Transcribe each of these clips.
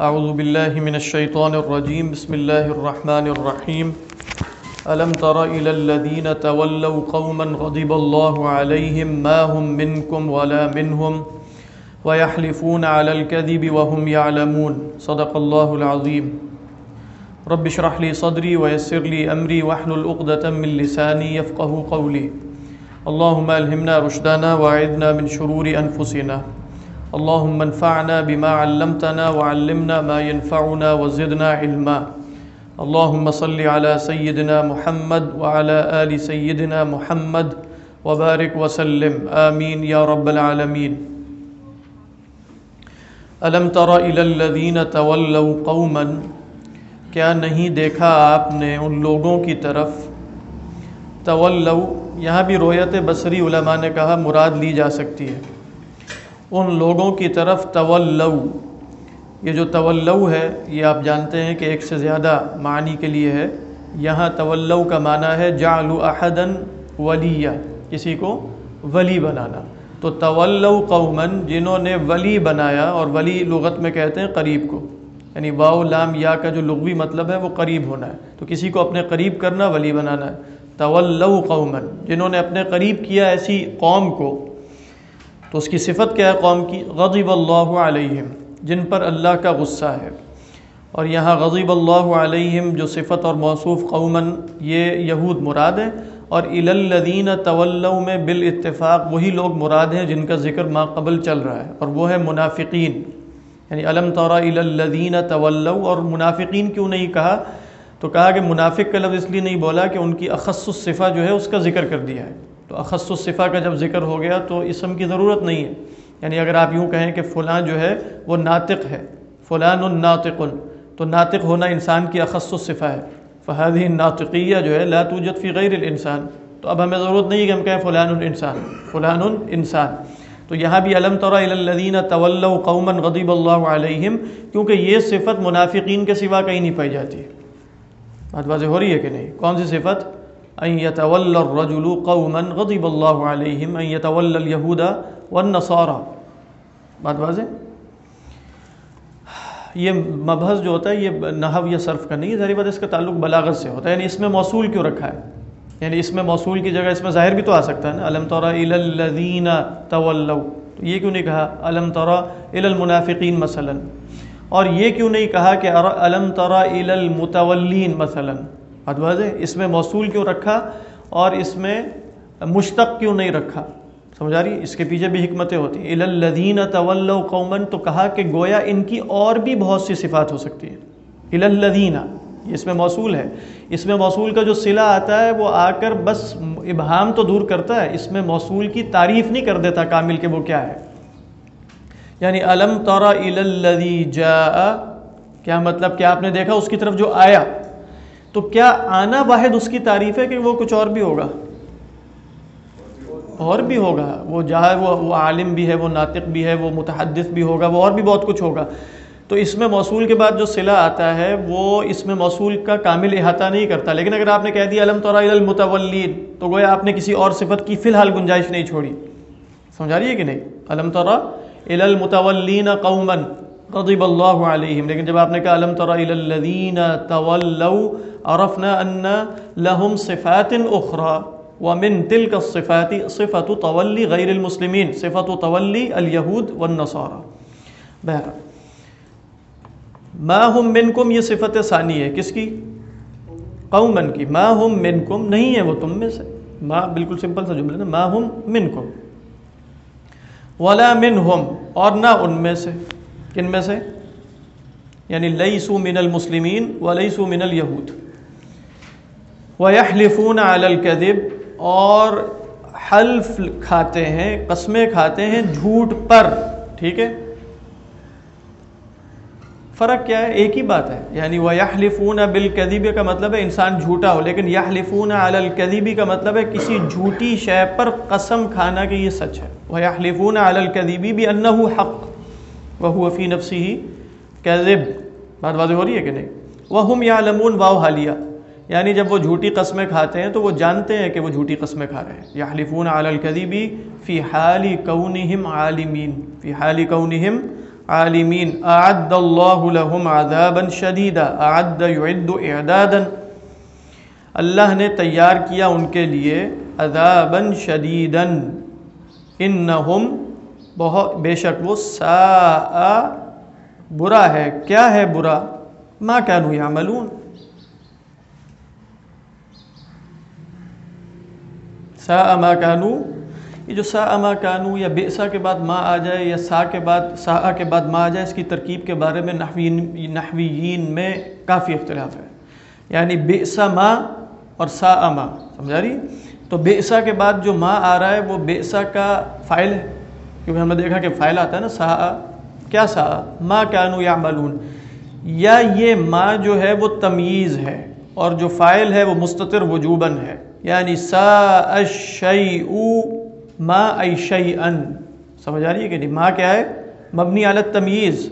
أعوذ بالله من الشيطان الرجيم بسم الله الرحمن الرحيم ألم تر إلى الذين تولوا قوما غضب الله عليهم ما هم منكم ولا منهم ويحلفون على الكذب وهم يعلمون صدق الله العظيم رب اشرح لي صدري ويسر لي أمري واحلل عقدة من لساني يفقه قولي اللهم ألهمنا رشدنا وأعذنا من شرور أنفسنا اللهم انفعنا بما علمتنا وعلمنا ما ينفعنا وزدنا علما. اللهم صل على سيدنا محمد وعلى آل سيدنا محمد وبارك وسلم. آمين يا رب العالمين. ألم تر إلى الذين تولوا قوما؟ کیا نہیں دیکھا آپ نے ان لوگوں کی طرف؟ تولو یہاں بھی رویت بصری علماء نے کہا مراد لی جا سکتی ہے۔ ان لوگوں کی طرف تولو۔ یہ جو تولو ہے، یہ آپ جانتے ہیں کہ ایک سے زیادہ معنی کے لیے ہے۔ یہاں تولو کا معنی ہے جعلو احدن ولیہ، کسی کو ولی بنانا۔ تو تولو قومن جنہوں نے ولی بنایا، اور ولی لغت میں کہتے ہیں قریب کو۔ یعنی واؤ لام، یا کا جو لغوی مطلب ہے، وہ قریب ہونا ہے۔ تو کسی کو اپنے قریب کرنا، ولی بنانا ہے۔ تولو قومن جنہوں نے اپنے قریب کیا ایسی قوم کو تو اس کی صفت کیا ہے قوم کی؟ غضب اللہ علیہم، جن پر اللہ کا غصہ ہے۔ اور یہاں غضب اللہ علیہم جو صفت اور موصوف قومن یہ یہود مراد ہے اور الدین طلّہ میں بالاتفاق وہی لوگ مراد ہیں جن کا ذکر ما قبل چل رہا ہے، اور وہ ہے منافقین۔ یعنی علم طور الدین طلّہ اور منافقین کیوں نہیں کہا؟ تو کہا کہ منافق کا لفظ اس لیے نہیں بولا کہ ان کی اخص الصفہ جو ہے اس کا ذکر کر دیا ہے۔ تو اخص الصفہ کا جب ذکر ہو گیا تو اسم کی ضرورت نہیں ہے۔ یعنی اگر آپ یوں کہیں کہ فلاں جو ہے وہ ناطق ہے، فلان الناطق تو ناطق ہونا انسان کی اخص الصفہ ہے۔ فہدی ناطقیہ جو ہے لا توجد فی غیر الانسان۔ تو اب ہمیں ضرورت نہیں کہ ہم کہیں فلان الانسان۔ فلان الانسان۔ تو یہاں بھی علم طور الدین طول قومن غدیب اللہ علیہم، کیونکہ یہ صفت منافقین کے سوا کہیں نہیں پائی جاتی۔ بات واضح ہو رہی ہے کہ نہیں؟ کون سی صفت؟ ان يتول الرجل قوما غضب اللہ علیہم ان يتول اليہود والنصارى. بات واضح؟ یہ مبحث جو ہوتا ہے، یہ نحو یا صرف کا نہیں ہے ظاہری بات اس کا تعلق بلاغت سے ہوتا ہے یعنی اس میں موصول کیوں رکھا ہے؟ یعنی اس میں موصول کی جگہ اس میں ظاہر بھی تو آ سکتا ہے نا علم طور الذین تولوا؟ تو یہ کیوں نہیں کہا؟ علم طور المنافقین مثلا؟ اور یہ کیوں نہیں کہا کہ علم طور المتولین مثلا؟ ادواز اس میں موصول کیوں رکھا اور اس میں مشتق کیوں نہیں رکھا؟ سمجھا رہی؟ اس کے پیچھے بھی حکمتیں ہوتی ہیں۔ الدین طول قومن تو کہا کہ گویا ان کی اور بھی بہت سی صفات ہو سکتی ہیں۔ الدین اس میں موصول ہے۔ اس میں موصول کا جو صلہ آتا ہے، وہ آ کر بس ابہام تو دور کرتا ہے، اس میں موصول کی تعریف نہیں کر دیتا کامل کہ وہ کیا ہے۔ یعنی علم طورا الدی جا کیا مطلب کہ آپ نے دیکھا اس کی طرف جو آیا؟ تو کیا آنا واحد اس کی تعریف ہے کہ وہ کچھ اور بھی ہوگا؟ اور بھی ہوگا۔ وہ جہاں وہ وہ عالم بھی ہے، وہ ناطق بھی ہے، وہ متحدث بھی ہوگا، وہ اور بھی بہت کچھ ہوگا۔ تو اس میں موصول کے بعد جو صلہ آتا ہے، وہ اس میں موصول کا کامل احاطہ نہیں کرتا۔ لیکن اگر آپ نے کہہ دیا علم طور المتولین، تو گویا آپ نے کسی اور صفت کی فی الحال گنجائش نہیں چھوڑی۔ سمجھا رہی ہے کہ نہیں؟ علم طور المتولین قومن غضب اللہ علیہم۔ لیکن جب آپ نے کہا علم طور الدین طلو عرفنا ان لهم صفات اخرى ومن تلك الصفات، صفة تولي غير المسلمين صفة تولي اليهود والنصارى۔ بہر ما هم منکم، یہ صفت ثانی ہے۔ کس کی؟ قومن کی۔ ما هم منکم، نہیں ہے وہ تم میں سے۔ ما، بالکل سمپل سا جملہ نا۔ ما هم منکم۔ ولا منهم اور نہ ان میں سے۔ کن میں سے؟ یعنی لیسو من المسلمین ولیسو من الیہود. وَيَحْلِفُونَ عَلَى اور حلف کھاتے ہیں، قسمیں کھاتے ہیں جھوٹ پر، ٹھیک ہے؟ فرق کیا ہے؟ ایک ہی بات ہے یعنی وہ یحلفون بالکذب کا مطلب ہے انسان جھوٹا ہو، لیکن یحلفون علی کا مطلب ہے کسی جھوٹی شے پر قسم کھانا کہ یہ سچ ہے۔ وہ یحلفون علی بھی انه حق۔ وهو فی نفسه کذب۔ بات واضح ہو رہی ہے کہ نہیں؟ وهم يعلمون واو حالیہ۔ یعنی جب وہ جھوٹی قسمیں کھاتے ہیں تو وہ جانتے ہیں کہ وہ جھوٹی قسمیں کھا رہے ہیں۔ یا حلفون علی الکذیبی فی حال کونہم عالمین۔ فی حال کونہم عالمین۔ اعد اللہ لهم عذابا شدیدا، اعد يعد اعدادا۔ اللہ نے تیار کیا ان کے لیے عذابا شدیدا۔ انہم بہت بے شک وہ سا برا ہے۔ کیا ہے برا؟ ما كانوا يعملون سا ما كانوا یہ جو سا اما کانو یا بےسا کے بعد ماں آ جائے یا سا کے بعد سا کے بعد ماں آ جائے، اس کی ترکیب کے بارے میں نحوین نحویین میں کافی اختلاف ہے۔ یعنی بےسا ماں اور سا اما سمجھا رہی؟ تو بےسا کے بعد جو ماں آ رہا ہے، وہ بےسا کا فائل ہے۔ کیونکہ ہم نے دیکھا کہ فائل آتا ہے نا سا کیا سا ماں کانو یا ملون یا یہ ماں جو ہے وہ تمیز ہے اور جو فائل ہے وہ مستطر وجوباً ہے۔ یعنی سا اشیئو ما ای ان سمجھ آ رہی ہے کہ نہیں؟ ماں کیا ہے؟ مبنی عالت تمیز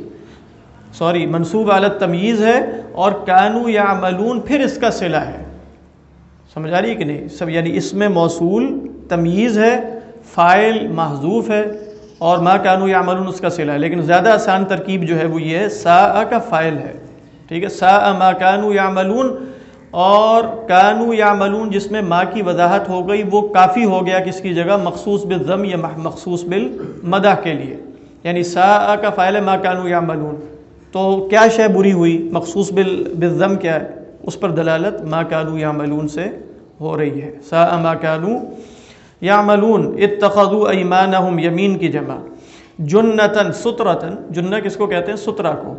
سوری، منصوب عالت تمیز ہے اور کانو یا ملون پھر اس کا صلہ ہے۔ سمجھ آ رہی ہے کہ نہیں؟ سب یعنی اس میں موصول تمیز ہے، فائل محضوف ہے۔ اور ماں کانو یا ملون اس کا صلہ ہے، لیکن زیادہ آسان ترکیب جو ہے وہ یہ ہے سا کا فائل ہے۔ ٹھیک ہے؟ سا ما کانو یا ملون اور کانو یا ملون جس میں ماں کی وضاحت ہو گئی، وہ کافی ہو گیا کس کی جگہ؟ مخصوص بالضم یا مخصوص بالمدح کے لیے۔ یعنی سا کا فائل ہے ماں کانو یا ملون تو کیا شے بری ہوئی؟ مخصوص بالضم کیا ہے؟ اس پر دلالت ماں کانو یا ملون سے ہو رہی ہے۔ سا ما کانو یا ملون اتخذو ایمانہم یمین کی جمع جنتن سترتن جنہ کس کو کہتے ہیں؟ سترہ کو۔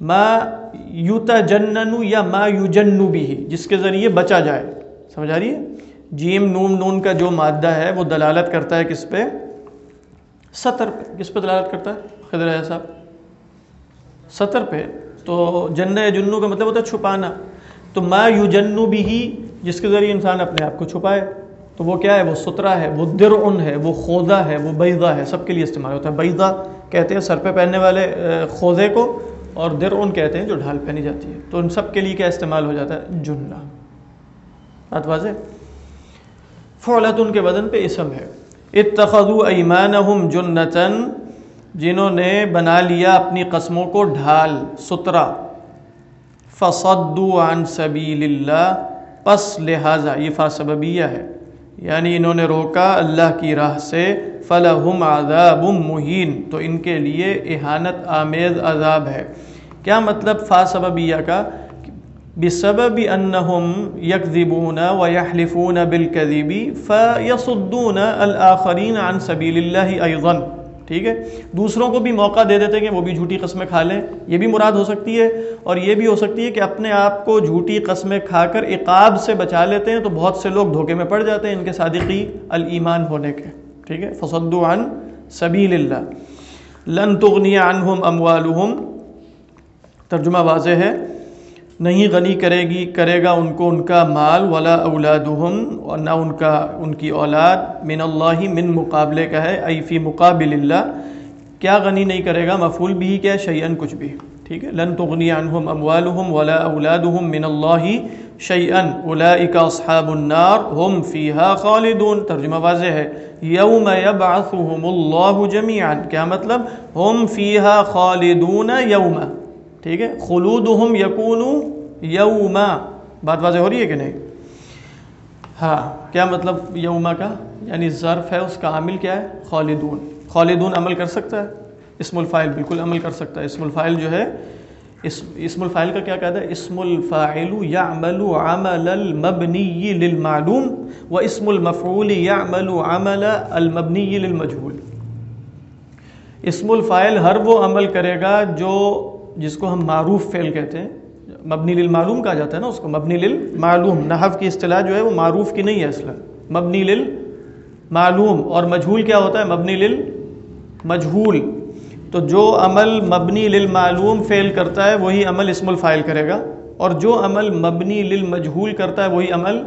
ما یوتا جننو یا ما یو بھی جس کے ذریعے بچا جائے۔ سمجھ آ رہی ہے؟ جیم، نون نون کا جو مادہ ہے، وہ دلالت کرتا ہے کس پہ؟ سطر پہ۔ کس پہ دلالت کرتا ہے؟ خدر صاحب۔ سطر پہ۔ تو جن جنو کا مطلب ہوتا ہے چھپانا۔ تو ما یو بھی جس کے ذریعے انسان اپنے آپ کو چھپائے۔ تو وہ کیا ہے؟ وہ سترا ہے، وہ درعن ہے، وہ خوضہ ہے، وہ بیضہ ہے، سب کے لیے استعمال ہوتا ہے۔ بیضہ کہتے ہیں سر پہ پہننے والے خوضے کو، اور در کہتے ہیں جو ڈھال پہنی جاتی ہے۔ تو ان سب کے لیے کیا استعمال ہو جاتا ہے؟ جنہ۔ بات واضح فعلت ان کے بدن پہ اسم ہے۔ اتخذوا ایمانہم جنتن، جنہوں نے بنا لیا اپنی قسموں کو ڈھال سترا فصدوا عن سبیل اللہ پس لہذا، یہ فا سببیہ ہے۔ یعنی انہوں نے روکا اللہ کی راہ سے فلاحم عذاب مہین تو ان کے لیے احانت آمیز عذاب ہے۔ کیا مطلب فا سببیہ کا؟ بسبب انہم یکذبون ویحلفون بالکذب فیصدون الاخرین عن سبیل اللہ ایضاً۔ ٹھیک ہے؟ دوسروں کو بھی موقع دے دیتے کہ وہ بھی جھوٹی قسمیں کھا لیں، یہ بھی مراد ہو سکتی ہے اور یہ بھی ہو سکتی ہے کہ اپنے آپ کو جھوٹی قسمیں کھا کر عقاب سے بچا لیتے ہیں تو بہت سے لوگ دھوکے میں پڑ جاتے ہیں ان کے صادقی الایمان ہونے کے، ٹھیک ہے؟ فصدو عن سبیل اللہ لن تغنی عنہم اموالہم۔ ترجمہ واضح ہے۔ نہیں غنی کرے گی، کرے گا ان کو ان کا مال، ولا اولادہم، اور نہ ان کا، ان کی اولاد، من اللہ، من مقابلے کا ہے، ای فی مقابل اللہ۔ کیا غنی نہیں کرے گا، مفعول بھی کیا شیئن کچھ بھی۔ ٹھیک ہے؟ لن تغنی عنہم اموالہم ولا اولادہم من اللہ شیئن اولئک اصحاب النار ہم فیہا خالدون۔ ترجمہ واضح ہے۔ یوم یبعثہم اللہ جمیعا۔ کیا مطلب؟ ہم فیہا خالدون یوم۔ ٹھیک ہے؟ خلودہم یکون یوما، بات واضح ہو رہی ہے کہ نہیں؟ ہاں کیا مطلب یوما کا؟ یعنی ظرف ہے، اس کا عامل کیا ہے؟ خالدون۔ خالدون عمل کر سکتا ہے؟ اسم الفائل بالکل عمل کر سکتا ہے۔ اسم الفائل جو ہے اسم الفائل کا کیا کہتا ہے؟ اسم الفاعل یعمل عمل المبنی للمعلوم و اسم المفعول یعمل عمل المبنی للمجهول۔ اسم الفائل ہر وہ عمل کرے گا جو جس کو ہم معروف فعل کہتے ہیں۔ مبنی للمعلوم کہا جاتا ہے نا اس کو، مبنی للمعلوم نحو کی اصطلاح جو ہے وہ معروف کی نہیں ہے اصلا۔ مبنی للمعلوم اور مجہول کیا ہوتا ہے؟ مبنی للمجہول تو جو عمل مبنی للمعلوم فعل کرتا ہے، وہی عمل اسم الفائل کرے گا۔ اور جو عمل مبنی للمجہول کرتا ہے، وہی عمل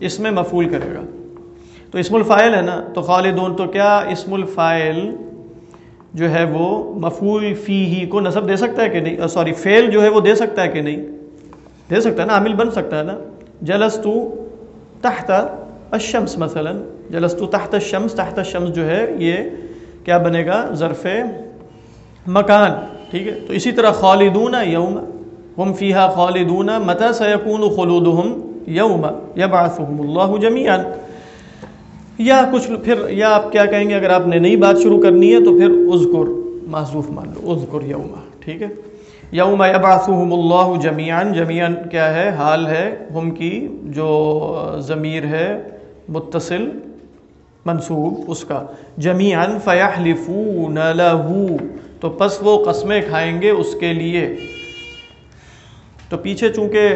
اس میں مفول کرے گا۔ تو اسم الفائل ہے نا، تو خالدون، تو کیا اسم الفائل جو ہے وہ مفول فی ہی کو نصب دے سکتا ہے کہ نہیں؟ سوری فیل جو ہے وہ دے سکتا ہے کہ نہیں؟ دے سکتا ہے نا، عامل بن سکتا ہے نا؟ جلستو تحت الشمس مثلا، جلستو تحت الشمس تحت الشمس جو ہے یہ کیا بنے گا؟ ظرف مکان، ٹھیک ہے؟ تو اسی طرح خالدون یوم، ہم فیحا خالدون متا سیکون خلودہم یوم یبعثہم اللہ جمیعا۔ یا کچھ پھر یا آپ کیا کہیں گے، اگر آپ نے نئی بات شروع کرنی ہے تو پھر اذکر معذوف مان لو، اذکر یوم ٹھیک ہے؟ یوم یبعثہم اللہ جمیعا جمیعا کیا ہے؟ حال ہے، ہم کی جو ضمیر ہے، متصل، منصوب، اس کا۔ جمیعا فیحلفون لہو، تو پس وہ قسمیں کھائیں گے اس کے لیے۔ تو پیچھے چونکہ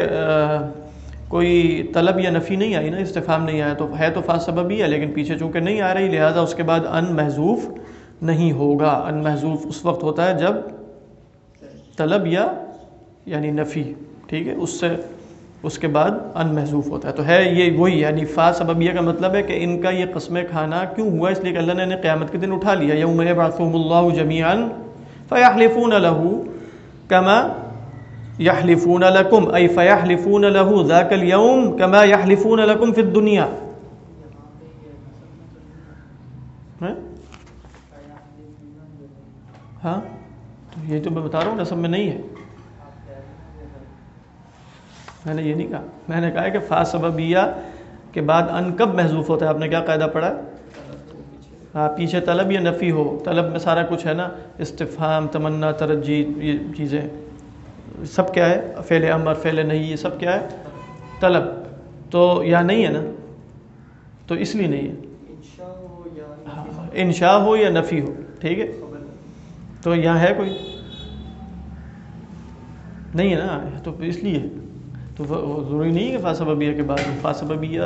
کوئی طلب یا نفی نہیں آئی نا استفام نہیں آیا تو ہے تو فا سبب ہی ہے، لیکن پیچھے چونکہ نہیں آ رہی، لہٰذا اس کے بعد ان محضوف نہیں ہوگا۔ ان محضوف اس وقت ہوتا ہے جب طلب یا یعنی نفی، ٹھیک ہے؟ اس سے، اس کے بعد ان محضوف ہوتا ہے۔ تو ہے یہ وہی یعنی فا سبب یہ کا مطلب ہے کہ ان کا یہ قسم کھانا کیوں ہوا؟ اس لیے کہ اللہ نے قیامت کے دن اٹھا لیا۔ یوم یبعثہم اللہ جمیعا فیحلفون له کما یحلفون لکم ای فیحلفون له ذاک اليوم کما یحلفون لکم فی الدنیا ہاں تو یہ تو میں بتا رہا ہوں نصب میں نہیں ہے۔ میں نے یہ نہیں کہا۔ میں نے کہا کہ فا سببیہ کے بعد ان کب محضوف ہوتا ہے؟ آپ نے کیا قاعدہ پڑھا؟ ہاں پیچھے طلب یا نفی ہو؟ طلب میں سارا کچھ ہے نا، استفہام، تمنا ترجی یہ چیزیں۔ سب کیا ہے؟ فعل امر فعل نہیں، یہ سب کیا ہے؟ طلب۔ تو یا نہیں ہے نا؟ تو اس لیے نہیں ہے۔ ہاں، انشاء ہو یا نفی ہو، ٹھیک ہے؟ تو یہاں ہے کوئی؟ نہیں ہے نا؟ تو اس لیے تو ضروری نہیں ہے کہ فاسببیہ کے بعد فاسببیہ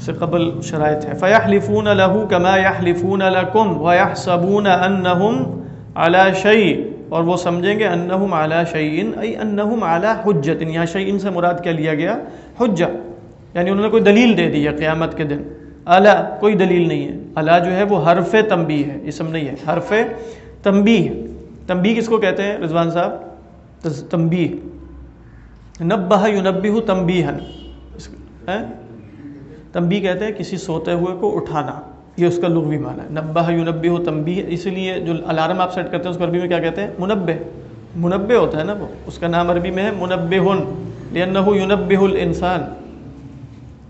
سے قبل شرائط ہے۔ فیحلفون له کما یحلفون لکم ویحسبون انہم علی شیء اور وہ سمجھیں گے انہم علی شیء ای انہم علی حجت یہاں شیء سے مراد کیا لیا گیا؟ حجہ یعنی انہوں نے کوئی دلیل دے دی ہے قیامت کے دن۔ الا کوئی دلیل نہیں ہے۔ الا جو ہے وہ حرف تنبیہ ہے اسم نہیں ہے۔ حرف تنبیہ تنبیہ کس کو کہتے ہیں رضوان صاحب؟ تنبیہ۔ نبہ ینبہ تنبیہن تنبیہ کہتے ہیں کسی سوتے ہوئے کو اٹھانا۔ یہ اس کا لغوی معنی ہے۔ نبہ ینبہ تنبیہ، اس لیے جو الارم آپ سیٹ کرتے ہیں اس کو عربی میں کیا کہتے ہیں؟ منبہ۔ منبہ ہوتا ہے نا وہ، اس کا نام عربی میں ہے منبہ لأنہ ینبہ الانسان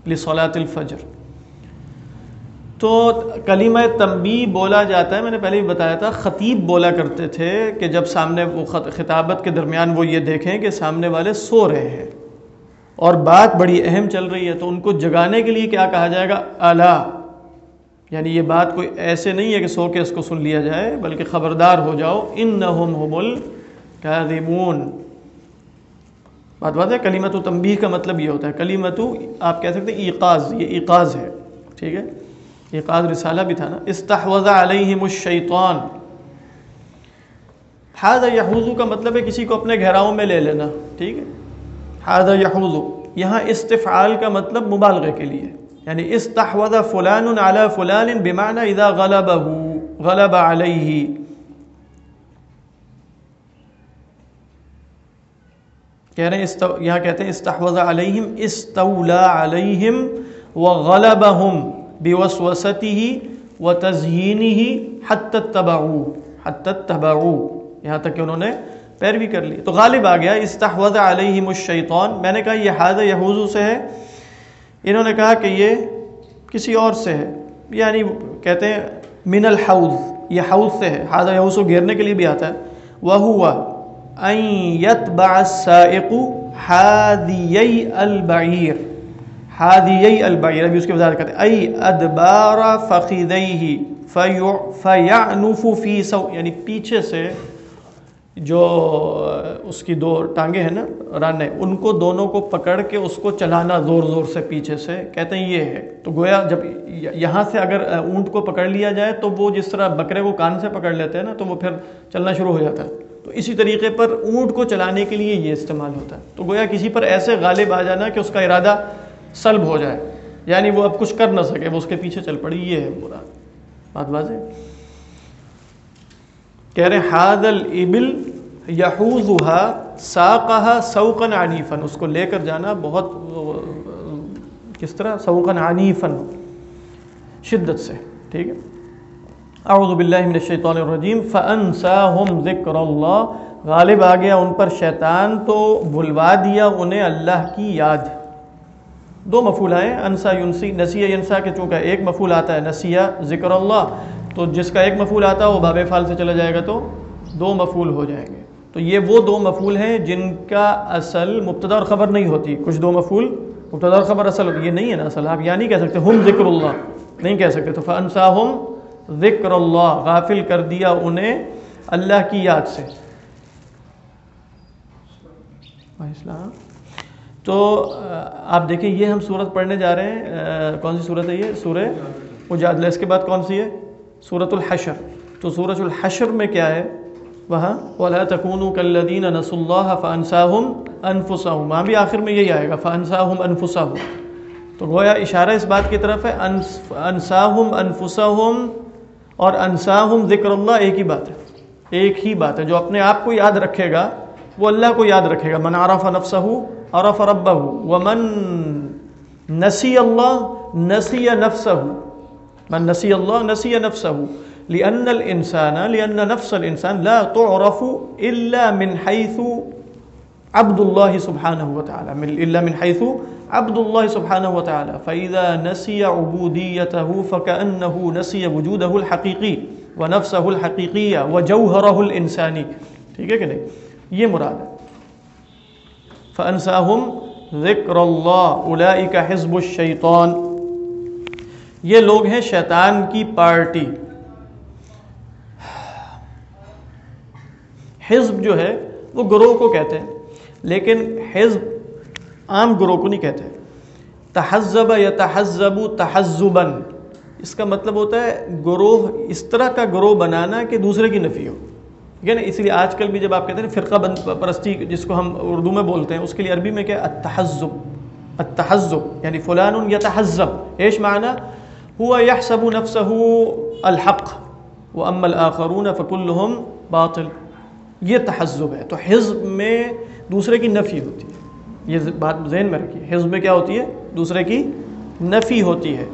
لصلاة الفجر۔ تو کلمہ تنبی بولا جاتا ہے، میں نے پہلے بھی بتایا تھا، خطیب بولا کرتے تھے کہ جب سامنے وہ خطابت کے درمیان وہ یہ دیکھیں کہ سامنے والے سو رہے ہیں اور بات بڑی اہم چل رہی ہے، تو ان کو جگانے کے لیے کیا کہا جائے گا؟ اعلیٰ یعنی یہ بات کوئی ایسے نہیں ہے کہ سو کے اس کو سن لیا جائے، بلکہ خبردار ہو جاؤ ان نہ بات بات ہے کلیمت و تنبیہ کا مطلب یہ ہوتا ہے کلیمت آپ کہہ سکتے ہیں ایقاز یہ ایقاز ہے، ٹھیک ہے؟ ایقاز رسالہ بھی تھا نا۔ استحوذ علیہم الشیطان۔ حاضر یحوزو کا مطلب ہے کسی کو اپنے گھیراؤں میں لے لینا، ٹھیک ہے؟ حاضر یحوزو یہاں استفعال کا مطلب مبالغے کے لیے۔ یعنی استحوذ فلان علی فلان بمعنى اذا غلبه، غلب علیہ. کہہ رہے ہیں استو... یہاں کہتے ہیں استحوذ علیہم استولا علیہم وغلبهم بوسوسته وتزيينه حتى اتبعوا حتى اتبعوا یہاں تک کہ انہوں نے پیروی کر لی۔ تو غالب آ گیا، استحوذ علیہم الشیطان۔ میں نے کہا یہ حاض یہوزو سے ہے۔ انہوں نے کہا کہ یہ کسی اور سے ہے یعنی کہتے ہیں من الحوض، یہ حوض سے ہے حاض یہوز کو گھیرنے کے لیے بھی آتا ہے۔ وہو ان یتبع السائق حاذی البعیر حادی البعیر ابھی اس کی وضاحت کرتے ای ادبار فخذیہ فیعنف فی سو یعنی پیچھے سے جو اس کی دو ٹانگیں ہیں نا رانے ان کو دونوں کو پکڑ کے اس کو چلانا زور زور سے پیچھے سے، کہتے ہیں یہ ہے۔ تو گویا جب یہاں سے اگر اونٹ کو پکڑ لیا جائے تو وہ جس طرح بکرے کو کان سے پکڑ لیتے ہیں نا، تو وہ پھر چلنا شروع ہو جاتا ہے۔ تو اسی طریقے پر اونٹ کو چلانے کے لیے یہ استعمال ہوتا ہے۔ تو گویا کسی پر ایسے غالب آ جانا کہ اس کا ارادہ سلب ہو جائے یعنی وہ اب کچھ کر نہ سکے، وہ اس کے پیچھے چل پڑی، یہ ہے برا بات واضح؟ کہہ رہے حاد البل یحوزہ ساقہ سوقن عنیفن اس کو لے کر جانا بہت، کس طرح؟ سوقن عنیفن شدت سے، ٹھیک ہے؟ اعوذ باللہ من الشیطان الرجیم، فانساہم ذکر اللہ، غالب آ گیا ان پر شیطان تو بھلوا دیا انہیں اللہ کی یاد دو مفول آئے انسا یونسی نسیہ ینسا کے چونکہ ایک مفول آتا ہے، نسیہ ذکر اللہ تو جس کا ایک مفول آتا ہے وہ باب فال سے چلا جائے گا تو دو مفول ہو جائیں گے۔ تو یہ وہ دو مفول ہیں جن کا اصل مبتدا اور خبر نہیں ہوتی۔ کچھ دو مفول مبتدا اور خبر اصل ہوتی یہ نہیں ہے نا اصل۔ آپ یہ نہیں کہہ سکتے، ہم ذکر اللہ۔ نہیں کہہ سکتے۔ تو فنسا ہم ذکر اللہ، غافل کر دیا انہیں اللہ کی یاد سے۔ تو آپ دیکھیں، یہ ہم صورت پڑھنے جا رہے ہیں۔ کون سی صورت ہے یہ؟ سورہ اجادلہ اس کے بعد کون سی ہے؟ صورت الحشر. تو سورج الحشر میں کیا ہے؟ وہاں، ولا تکون کلدین نس اللہ فنساہم انفسہم وہاں بھی آخر میں یہی آئے گا فنساہم انفسہم تو گویا اشارہ اس بات کی طرف ہے انساہم انفسہم اور انساہم ذکر اللہ ایک ہی بات ہے۔ ایک ہی بات ہے، جو اپنے آپ کو یاد رکھے گا، وہ اللہ کو یاد رکھے گا۔ من عرف نفسہ عرف ربہ ومن نسی اللہ نسی نفسہ من نسی اللہ نسی نفسہ. لأن الإنسان لأن نفس الإنسان لا تعرف إلا من حيث عبد الله سبحانه وتعالى. من إلا من حيث عبد الله سبحانه وتعالى. فإذا نسي عبوديته فكأنه نسي وجوده الحقيقي ونفسه الحقيقية وجوهره الإنساني. ٹھیک ہے کہ نہیں؟ یہ مراد ہے. فَأَنسَاهُمْ ذِكْرَ اللَّهِ أُولَئِكَ حِزْبُ الشَّيْطَانِ یہ لوگ ہیں شیطان کی پارٹی۔ حزب جو ہے، وہ گروہ کو کہتے ہیں، لیکن حزب عام گروہ کو نہیں کہتے۔ تہذب یا تہذب تہذباً۔ اس کا مطلب ہوتا ہے گروہ، اس طرح کا گروہ بنانا کہ دوسرے کی نفی ہو۔ ٹھیک ہے نا؟ اس لیے آج کل بھی جب آپ کہتے ہیں فرقہ بند، پرستی جس کو ہم اردو میں بولتے ہیں، اس کے لیے عربی میں کیا التحزب التحزب یعنی فلان یا تہذب ایش معنی؟ ہوا یحسب نفسه الحق واما الاخرون فكلهم باطل. یہ تحزب ہے. تو حزب میں دوسرے کی نفی ہوتی ہے. یہ بات ذہن میں رکھیے. حزب میں کیا ہوتی ہے؟ دوسرے کی نفی ہوتی ہے.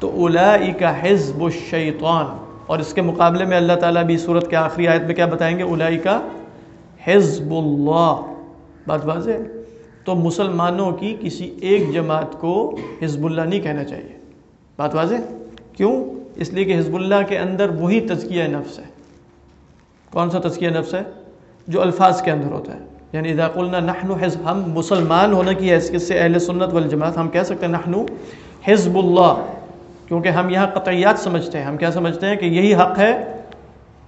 تو اولائی کا حزب الشیطان. اور اس کے مقابلے میں اللہ تعالیٰ بھی صورت کے آخری آیت میں کیا بتائیں گے؟ اولائی کا حزب اللہ. بات واضح تو مسلمانوں کی کسی ایک جماعت کو حزب اللہ نہیں کہنا چاہیے. بات واضح؟ کیوں؟ اس لیے کہ حزب اللہ کے اندر وہی تزکیہ نفس ہے۔ کون سا تزکیہ نفس ہے؟ جو الفاظ کے اندر ہوتا ہے۔ یعنی اذا قلنا نحن حزب، ہم مسلمان ہونے کی حیثیت سے اہل سنت والجماعت، ہم کہہ سکتے ہیں نحن حزب اللہ، کیونکہ ہم یہاں قطعیات سمجھتے ہیں۔ ہم کیا سمجھتے ہیں؟ کہ یہی حق ہے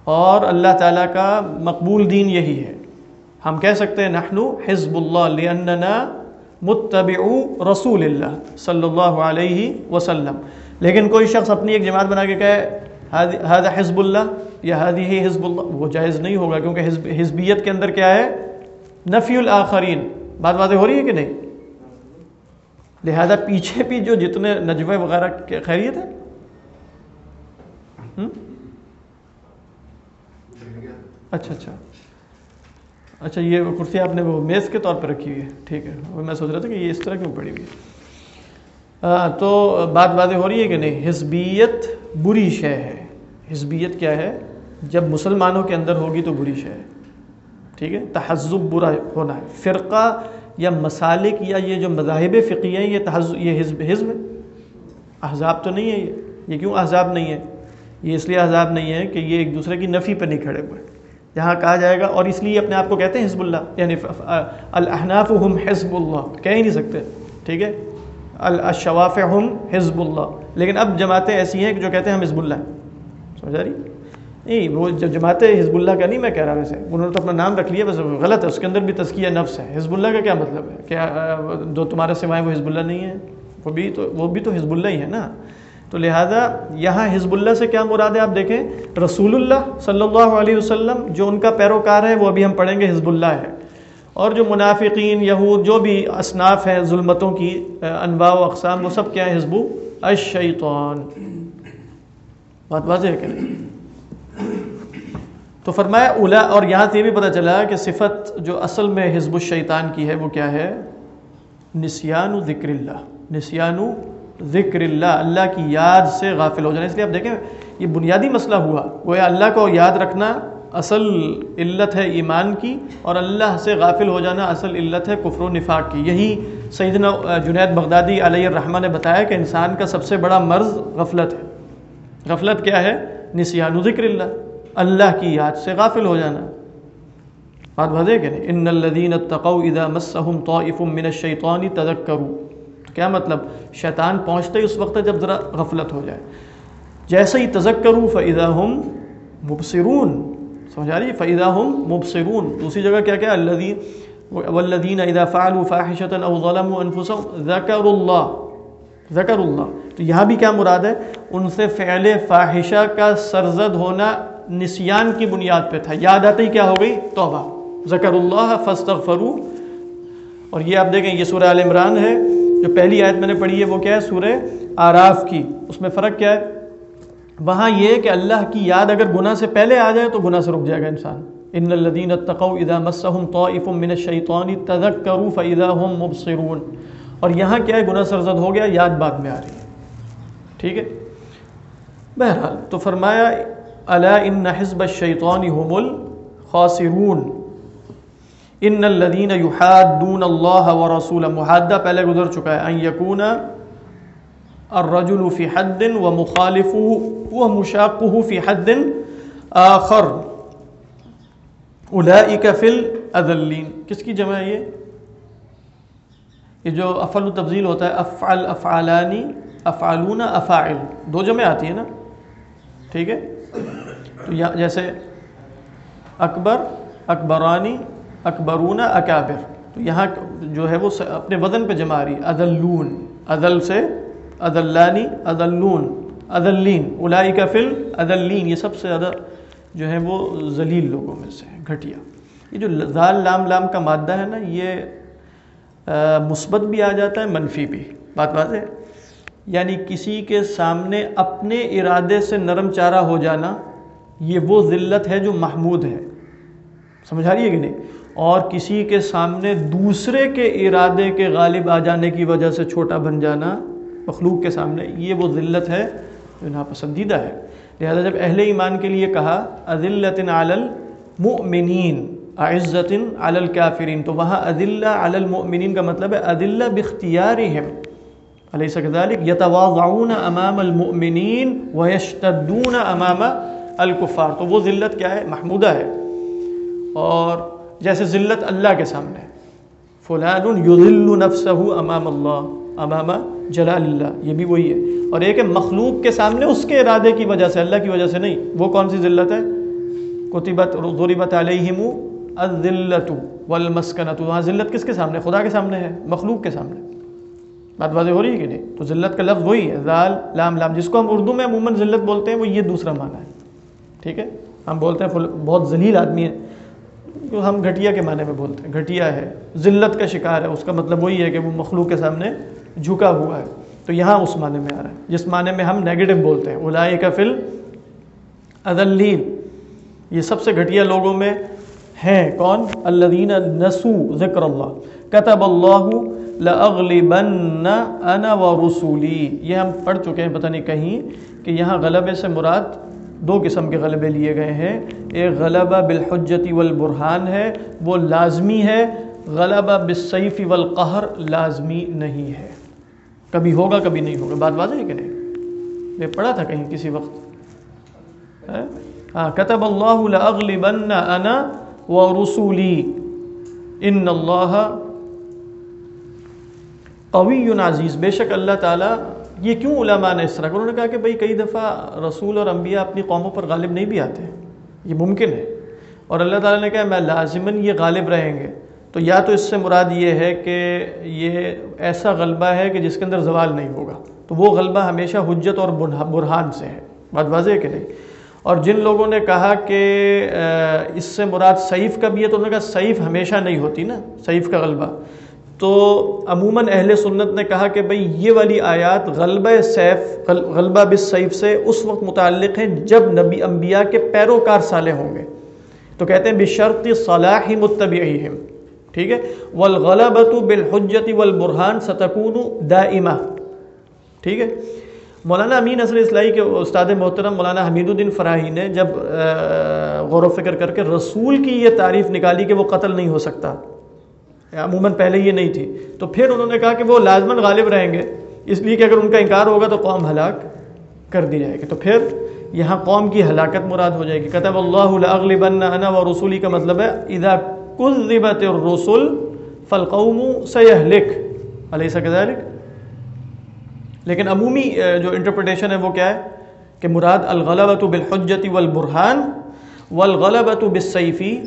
اور اللہ تعالیٰ کا مقبول دین یہی ہے۔ ہم کہہ سکتے ہیں نحن حزب اللہ لأننا متبع رسول اللہ صلی اللہ علیہ وسلم۔ لیکن کوئی شخص اپنی ایک جماعت بنا کے کہے هذا حزب اللہ یا ہادی ہی حزب اللہ وہ جائز نہیں ہوگا کیونکہ حزب حزبیت کے اندر کیا ہے؟ نفی الآخرین بات باتیں ہو رہی ہے کہ نہیں؟ لہذا پیچھے بھی جو جتنے نجوے وغیرہ خیریت ہے؟ اچھا اچھا۔ اچھا یہ کرسی آپ نے وہ میز کے طور پہ رکھی ہوئی ہے۔ ٹھیک ہے۔ میں سوچ رہا تھا کہ یہ اس طرح کیوں پڑی ہوئی ہے؟ تو بات باتیں ہو رہی ہے کہ نہیں؟ حزبیت بری شے ہے۔ حزبیت کیا ہے؟ جب مسلمانوں کے اندر ہوگی تو بری شے ہے۔ ٹھیک ہے؟ تہذب برا ہونا ہے۔ فرقہ یا مسالک یا یہ جو مذاہب فقی ہیں، یہ تہذب یہ حزب حزب ہے۔ احزاب تو نہیں ہے یہ۔ یہ کیوں احزاب نہیں ہے؟ یہ اس لیے احزاب نہیں ہے کہ یہ ایک دوسرے کی نفی پہ نہیں کھڑے ہوئے۔ یہاں کہا جائے گا، اور اس لیے اپنے آپ کو کہتے ہیں حزب اللہ یعنی الاحناف ہم حزب اللہ، کہہ ہی نہیں سکتے۔ ٹھیک ہے؟ الشواف ہم حزب اللہ۔ لیکن اب جماعتیں ایسی ہیں کہ جو کہتے ہیں ہم حزب اللہ سمجھا رہی؟ نہیں، وہ جو جماعت حزب اللہ کا نہیں میں کہہ رہا ویسے انہوں نے تو اپنا نام رکھ لیا، بس غلط ہے، اس کے اندر بھی تزکیہ نفس ہے۔ حزب اللہ کا کیا مطلب ہے؟ کیا جو تمہارے سوائے وہ حزب اللہ نہیں ہے وہ بھی تو، وہ بھی تو حزب اللہ ہی ہے نا۔ تو لہٰذا یہاں حزب اللہ سے کیا مراد ہے؟ آپ دیکھیں، رسول اللہ صلی اللہ علیہ وسلم جو ان کا پیروکار ہے، وہ ابھی ہم پڑھیں گے حزب اللہ ہے۔ اور جو منافقین، یہود، جو بھی اصناف ہیں ظلمتوں کی انواع و اقسام، وہ سب کیا ہے حزب الشیطان۔ بات واضح ہے کہ تو فرمایا، اولا، اور یہاں سے یہ بھی پتہ چلا کہ صفت جو اصل میں حزب الشیطان کی ہے، وہ کیا ہے؟ نسیان ذکر اللہ۔ نسیان ذکر اللہ۔ اللہ کی یاد سے غافل ہو جانا۔ اس لیے آپ دیکھیں، یہ بنیادی مسئلہ ہوا۔ گویا اللہ کو یاد رکھنا اصل علت ہے ایمان کی اور اللہ سے غافل ہو جانا اصل علت ہے کفر و نفاق کی۔ یہی سیدنا جنید بغدادی علیہ الرحمٰ نے بتایا کہ انسان کا سب سے بڑا مرض غفلت ہے۔ غفلت کیا ہے؟ نسیان ذکر اللہ اللہ کی یاد سے غافل ہو جانا۔ بات بھدے کہ نہیں؟ ان الدین اتقوا اذا مسهم طائف من الشیطان تذکروا۔ تو کیا مطلب؟ شیطان پہنچتے ہی اس وقت جب ذرا غفلت ہو جائے۔ جیسے ہی تذکروا فاذا هم مبصرون۔ سمجھ آ رہی ہے فاذا هم مبصرون۔ دوسری جگہ کیا کیا الذین والذین اذا فعلوا فاحشة او ظلموا انفسهم اللہ ذکر اللہ تو یہاں بھی کیا مراد ہے؟ ان سے فعل فاحشہ کا سرزد ہونا نسیان کی بنیاد پہ تھا۔ یاد آتے ہی کیا ہو گئی؟ توبہ۔ ذکر اللہ فاستغفروا اور یہ آپ دیکھیں، یہ سورہ عال عمران ہے۔ جو پہلی آیت میں نے پڑھی ہے، وہ کیا ہے؟ سورہ آراف کی۔ اس میں فرق کیا ہے؟ وہاں یہ کہ اللہ کی یاد اگر گناہ سے پہلے آ جائے تو گناہ سے رک جائے گا انسان۔ ان الذين اتقوا اذا مسهم طائف من الشيطان تذكروا فاذا هم مبصرون۔ اور یہاں کیا ہے؟ گناہ سرزد ہو گیا، یاد بعد میں آ رہی ہے۔ ٹھیک ہے؟ بہرحال تو فرمایا، الا ان حزب الشیطان هم الخاسرون۔ ان الذين يحادون الله ورسوله محادہ پہلے گزر چکا ہے۔ ان يكون الرجل في حد ومخالفه ومشاقه في حد آخر. اولئک فی الاذلین کس کی جمع ہے یہ؟ یہ جو افعل و تفضیل ہوتا ہے، افعل افعالانی افعالون افاعل. دو جمع آتی ہیں نا؟ ٹھیک ہے؟ تو جیسے اکبر، اکبرانی، اکبرون اکابر. تو یہاں جو ہے وہ اپنے وزن پہ جمع آ رہی عدلون عدل سے عدلانی عدلون عدلین اولئک فی الاذلین، یہ سب سے زیادہ جو ہے وہ ذلیل لوگوں میں سے ہے گھٹیا۔ یہ جو زال لام لام کا مادہ ہے نا، یہ مثبت بھی آ جاتا ہے، منفی بھی۔ بات بات ہے؟ یعنی کسی کے سامنے اپنے ارادے سے نرم چارہ ہو جانا، یہ وہ ذلت ہے جو محمود ہے۔ سمجھا رہی ہے کہ نہیں؟ اور کسی کے سامنے دوسرے کے ارادے کے غالب آ جانے کی وجہ سے چھوٹا بن جانا مخلوق کے سامنے، یہ وہ ذلت ہے جو ناپسندیدہ ہے۔ لہذا جب اہل ایمان کے لیے کہا عدلت علی المؤمنین عزت علی الکافرین، تو وہاں عدلہ علی المؤمنین کا مطلب ہے عدلہ بختیارہم علیہ كذلك یتواضعون امام المؤمنین ویشتدون امام الکفار۔ تو وہ ذلت کیا ہے؟ محمودہ ہے۔ اور جیسے ذلت اللہ کے سامنے فلان یذل نفسه امام اللہ، امام جلال اللہ یہ بھی وہی ہے۔ اور ایک ہے مخلوق کے سامنے اس کے ارادے کی وجہ سے، اللہ کی وجہ سے نہیں، وہ کون سی ذلت ہے؟ کتبت ضربت علیہم الذلت والمسکنت وہاں ذلت کس کے سامنے؟ خدا کے سامنے ہے، مخلوق کے سامنے۔ بات واضح ہو رہی ہے کہ نہیں؟ تو ذلت کا لفظ وہی ہے، ذال، لام لام، جس کو ہم اردو میں عموماً ذلت بولتے ہیں، وہ یہ دوسرا معنی ہے۔ ٹھیک ہے؟ ہم بولتے ہیں بہت ذلیل آدمی ہے جو ہم گھٹیا کے معنی میں بولتے ہیں، گھٹیا ہے، ذلت کا شکار ہے، اس کا مطلب وہی ہے کہ وہ مخلوق کے سامنے جھکا ہوا ہے۔ تو یہاں اس معنی میں آ رہا ہے۔ جس معنی میں ہم نیگیٹو بولتے ہیں۔ اولائی کا فل عدلین یہ سب سے گھٹیا لوگوں میں ہیں۔ کون؟ الدین نسو ذکر اللہ۔ کتب اللہ لأغلبن انا و رسولی یہ ہم پڑھ چکے ہیں۔ پتہ نہیں کہیں کہ یہاں غلبے سے مراد دو قسم کے غلبے لیے گئے ہیں۔ ایک غلبہ بالحجتی والبرہان ہے۔ وہ لازمی ہے۔ غلبہ بالسیف والقہر لازمی نہیں ہے۔ کبھی ہوگا، کبھی نہیں ہوگا۔ بات واضح ہے کہ نہیں؟ میں پڑھا تھا کہیں کسی وقت۔ ہاں؟, ہاں؟ کتب اللہ لاغلبن انا ورسولی۔ ان اللہ قوی عزیز۔ بے شک اللہ تعالیٰ یہ کیوں علماء نے اس طرح انہوں نے کہا کہ بھئی کئی دفعہ رسول اور انبیاء اپنی قوموں پر غالب نہیں بھی آتے۔ یہ ممکن ہے۔ اور اللہ تعالیٰ نے کہا، میں لازماً یہ غالب رہیں گے۔ تو یا تو اس سے مراد یہ ہے کہ یہ ایسا غلبہ ہے کہ جس کے اندر زوال نہیں ہوگا۔ تو وہ غلبہ ہمیشہ حجت اور برہان سے ہے۔ بات واضح ہے کہ نہیں؟ اور جن لوگوں نے کہا کہ اس سے مراد سعیف کا بھی ہے تو انہوں نے کہا سعیف ہمیشہ نہیں ہوتی نا سعیف کا غلبہ۔ تو عموماً اہل سنت نے کہا کہ بھئی یہ والی آیات غلبہ سیف غلبہ بس سعیف سے اس وقت متعلق ہیں جب نبی انبیاء کے پیروکار سالے ہوں گے۔ تو کہتے ہیں بشرط صلاح متبعیہم۔ ٹھیک ہے؟ والغلبۃ بالحجت والبرہان ستکون دائمہ ٹھیک ہے؟ مولانا امین اصل اسلائی کے استاد محترم مولانا حمید الدین فراہی نے جب غور و فکر کر کے رسول کی یہ تعریف نکالی کہ وہ قتل نہیں ہو سکتا، عموماً پہلے یہ نہیں تھی، تو پھر انہوں نے کہا کہ وہ لازمن غالب رہیں گے، اس لیے کہ اگر ان کا انکار ہوگا تو قوم ہلاک کر دی جائے گی۔ تو پھر یہاں قوم کی ہلاکت مراد ہو جائے گی۔ کتب اللہ انا و رسولی کا مطلب ہے، اذا کذبت الرسل فالقوم سیہلک علیہ سکذالک لیکن عمومی جو انٹرپریٹیشن ہے وہ کیا ہے؟ کہ مراد الغلبۃ بالحجت والبرہان والغلبۃ بالسیفی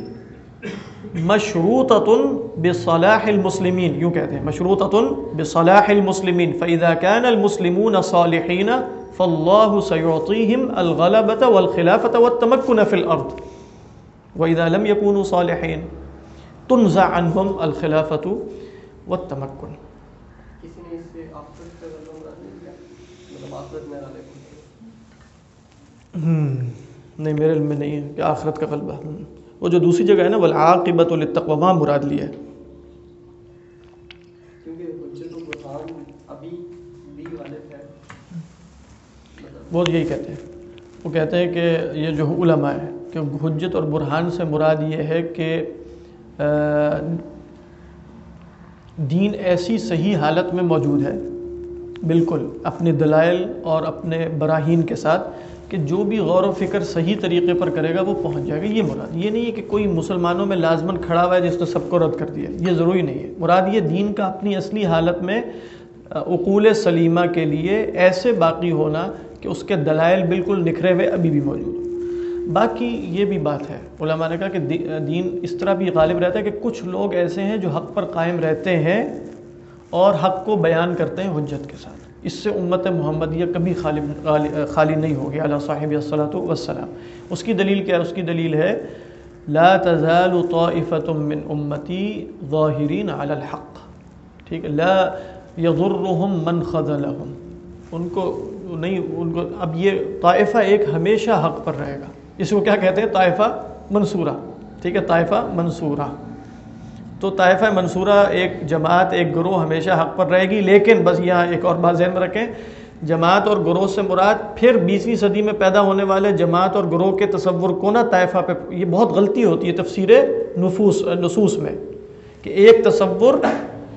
مشروطۃ بصلاح المسلمین. یوں کہتے ہیں، مشروطۃ بصلاح المسلمین. فاذا كان المسلمون صالحین فاللہ سيعطيهم الغلبۃ والخلافۃ والتمكن في الارض واذا لم يكونوا صالحین تنزع عنهم الخلافۃ والتمكن. نہیں میرے علم میں نہیں ہے کہ آخرت کا غلبہ وہ جو دوسری جگہ ہے نا والعاقبت للتقوی وہاں مراد لیا ہے۔ وہ یہی کہتے ہیں۔ وہ کہتے ہیں کہ یہ جو علماء ہے کہ حجت اور برہان سے مراد یہ ہے کہ دین ایسی صحیح حالت میں موجود ہے، بالکل اپنے دلائل اور اپنے براہین کے ساتھ، کہ جو بھی غور و فکر صحیح طریقے پر کرے گا وہ پہنچ جائے گا۔ یہ مراد، یہ نہیں ہے کہ کوئی مسلمانوں میں لازمن کھڑا ہوا ہے جس نے سب کو رد کر دیا یہ ضروری نہیں ہے۔ مراد، یہ دین کا اپنی اصلی حالت میں اقول سلیمہ کے لیے ایسے باقی ہونا کہ اس کے دلائل بالکل نکھرے ہوئے ابھی بھی موجود۔ باقی یہ بھی بات ہے۔ علماء نے کہا کہ دین اس طرح بھی غالب رہتا ہے کہ کچھ لوگ ایسے ہیں جو حق پر قائم رہتے ہیں اور حق کو بیان کرتے ہیں حجت کے ساتھ۔ اس سے امت محمدیہ کبھی خالی خالی نہیں ہوگی علیہ صاحب الصلاۃ والسلام۔ اس کی دلیل کیا ہے؟ اس کی دلیل ہے، لا تزال طائفۃ من امتی ظاہرین علی الحق۔ ٹھیک ہے، لا یضرهم من خذلهم ان کو نہیں، ان کو، اب یہ طائفہ ایک ہمیشہ حق پر رہے گا۔ اس کو کیا کہتے ہیں؟ طائفہ منصورہ۔ ٹھیک ہے؟ طائفہ منصورہ۔ تو طائفہ منصورہ ایک جماعت، ایک گروہ ہمیشہ حق پر رہے گی، لیکن بس یہاں ایک اور بات ذہن میں رکھیں۔ جماعت اور گروہ سے مراد پھر بیسویں صدی میں پیدا ہونے والے جماعت اور گروہ کے تصور کو نہ طائفہ پہ، یہ بہت غلطی ہوتی ہے تفسیر نفوس، نصوص میں، کہ ایک تصور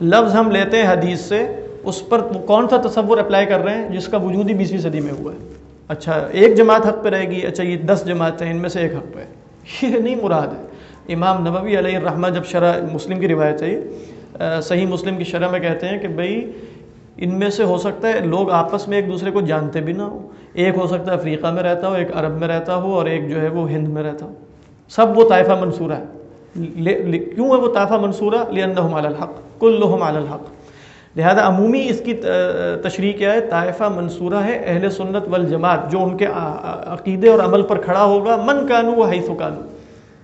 لفظ ہم لیتے ہیں حدیث سے، اس پر کون سا تصور اپلائی کر رہے ہیں؟ جس کا وجود ہی بیسویں صدی میں ہوا ہے۔ اچھا ایک جماعت حق پہ رہے گی اچھا یہ دس جماعتیں ان میں سے ایک حق پہ۔ ہے یہ نہیں مراد ہے۔ امام نبوی علیہ الرحمہ جب شرح مسلم کی روایت ہے صحیح مسلم کی شرح میں کہتے ہیں کہ بھئی، ان میں سے ہو سکتا ہے، لوگ آپس میں ایک دوسرے کو جانتے بھی نہ ہو ایک ہو سکتا ہے افریقہ میں رہتا ہو، ایک عرب میں رہتا ہو، اور ایک جو ہے وہ ہند میں رہتا ہو۔ سب وہ طائفہ منصورہ ہے۔ کیوں ہے وہ طائفہ منصورہ؟ لِأَنَّهُمْ عَلَى الْحَقِّ۔ كُلُّهُمْ عَلَى الْحَقِّ۔ لہذا عمومی اس کی تشریح کیا ہے، طائفہ منصورہ ہے، اہل سنت والجماعت، جو ان کے عقیدے اور عمل پر کھڑا ہوگا، من کانو و حیث کانو،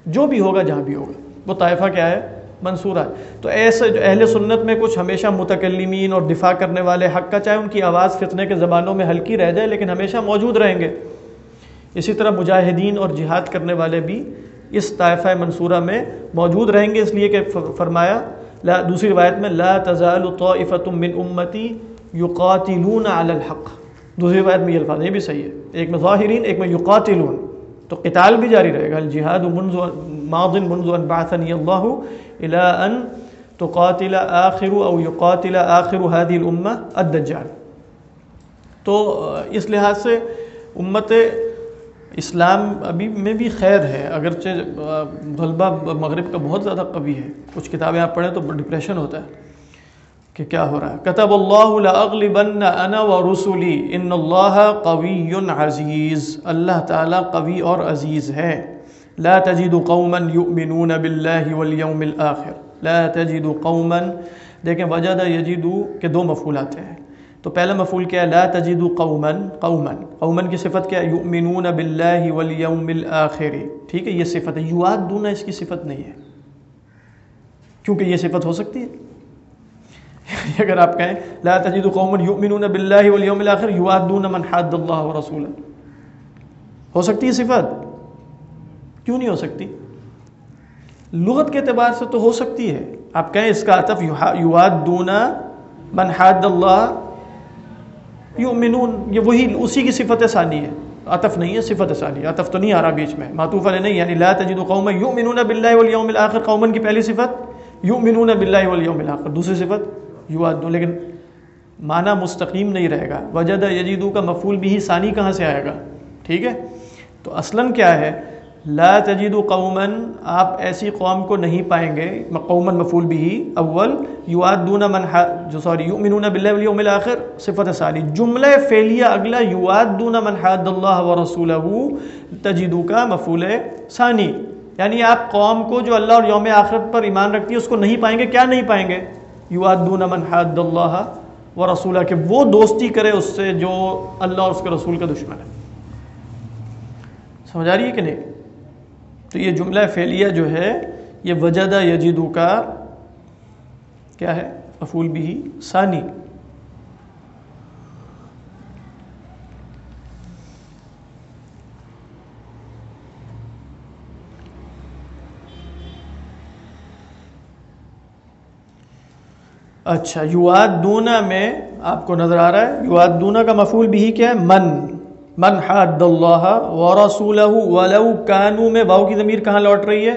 جو بھی ہوگا، جہاں بھی ہوگا، وہ طائفہ کیا ہے، منصورہ ہے۔ تو ایسے جو اہل سنت میں کچھ ہمیشہ متکلمین اور دفاع کرنے والے حق کا چاہے، ان کی آواز فتنے کے زبانوں میں ہلکی رہ جائے، لیکن ہمیشہ موجود رہیں گے۔ اسی طرح مجاہدین اور جہاد کرنے والے بھی اس طائفہ منصورہ میں موجود رہیں گے، اس لیے کہ فرمایا لا، دوسری روایت میں، لا تزال طائفۃ من امتی یقاتلون علی الحق. دوسری روایت میں یہ الفاظ یہ بھی صحیح ہے۔ ایک میں ظاہرین، ایک میں یقاتلون۔ تو قتال بھی جاری رہے گا۔ الجہاد منذ ماض منذ ان بعثنی اللہ الى ان تقاتل آخر او یقاتل آخر هذه الامه الدجال۔ تو اس لحاظ سے امت اسلام ابھی میں بھی خیر ہے، اگرچہ غلبہ مغرب کا بہت زیادہ قوی ہے۔ کچھ کتابیں آپ پڑھیں تو ڈپریشن ہوتا ہے کہ کیا ہو رہا ہے۔ کتب اللہ لاغلبن انا و رسولی ان اللہ قوی عزیز اللہ تعالیٰ قوی اور عزیز ہے۔ لا تجد قوما یؤمنون باللہ والیوم الاخر لا تجد قوما، دیکھیں وجد یجدو کہ دو مفعولات ہیں۔ تو پہلا مفعول کیا ہے؟ لا تجد قوما قوما. قوما کی صفت کیا ہے؟ یؤمنون باللہ والیوم الاخر. ٹھیک ہے، یہ صفت ہے. یوادون اس کی صفت نہیں ہے. کیونکہ یہ صفت ہو سکتی ہے؟ اگر آپ کہیں لا تجد قوم یؤمنون باللہ والیوم الاخر یوادون من حد اللہ ورسولہ. ہو سکتی ہے صفت؟ کیوں نہیں ہو سکتی؟ لغت کے اعتبار سے تو ہو سکتی ہے. آپ کہیں اس کا عطف یوادون من حد اللہ یؤمنون، یہ وہی اسی کی صفت ثانی ہے۔ عطف نہیں ہے، صفت ثانی عطف تو نہیں آ رہا بیچ میں۔ معطوف علیہ نہیں یعنی لا تجد قوما یؤمنون باللہ والیوم الاخر۔ قومن کی پہلی صفت، یؤمنون باللہ والیوم الاخر۔ دوسری صفت، یوادون۔ لیکن معنی مستقیم نہیں رہے گا۔ وجد یجیدو کا مفعول بھی ثانی کہاں سے آئے گا؟ ٹھیک ہے؟ تو اصلاً کیا ہے؟ لا تجد قومن آپ ایسی قوم کو نہیں پائیں گے قومن مفعول بھی اول، یوادون من جو سوری یؤمنون باللہ والیوم الاخر، صفت ثانی، جملہ فعلیہ اگلا، یوادون من حد اللہ ورسولہ تجدو کا مفعول ثانی یعنی آپ قوم کو جو اللہ اور یوم آخرت پر ایمان رکھتی ہے، اس کو نہیں پائیں گے، کیا نہیں پائیں گے؟ یوادون من حد اللہ و کہ وہ دوستی کرے اس سے جو اللہ اور اس کے رسول کا دشمن ہے۔ سمجھ آ رہی ہے کہ نہیں؟ تو یہ جملہ فعلیہ جو ہے، یہ وجدہ یجیدو کا کیا ہے؟ افول بھی ثانی۔ اچھا یواد دونا میں آپ کو نظر آ رہا ہے۔ یواد دونا کا مفول بھی کیا ہے؟ من۔ من حد اللہ و رسول ولو کانو میں واؤ کی ضمیر کہاں لوٹ رہی ہے؟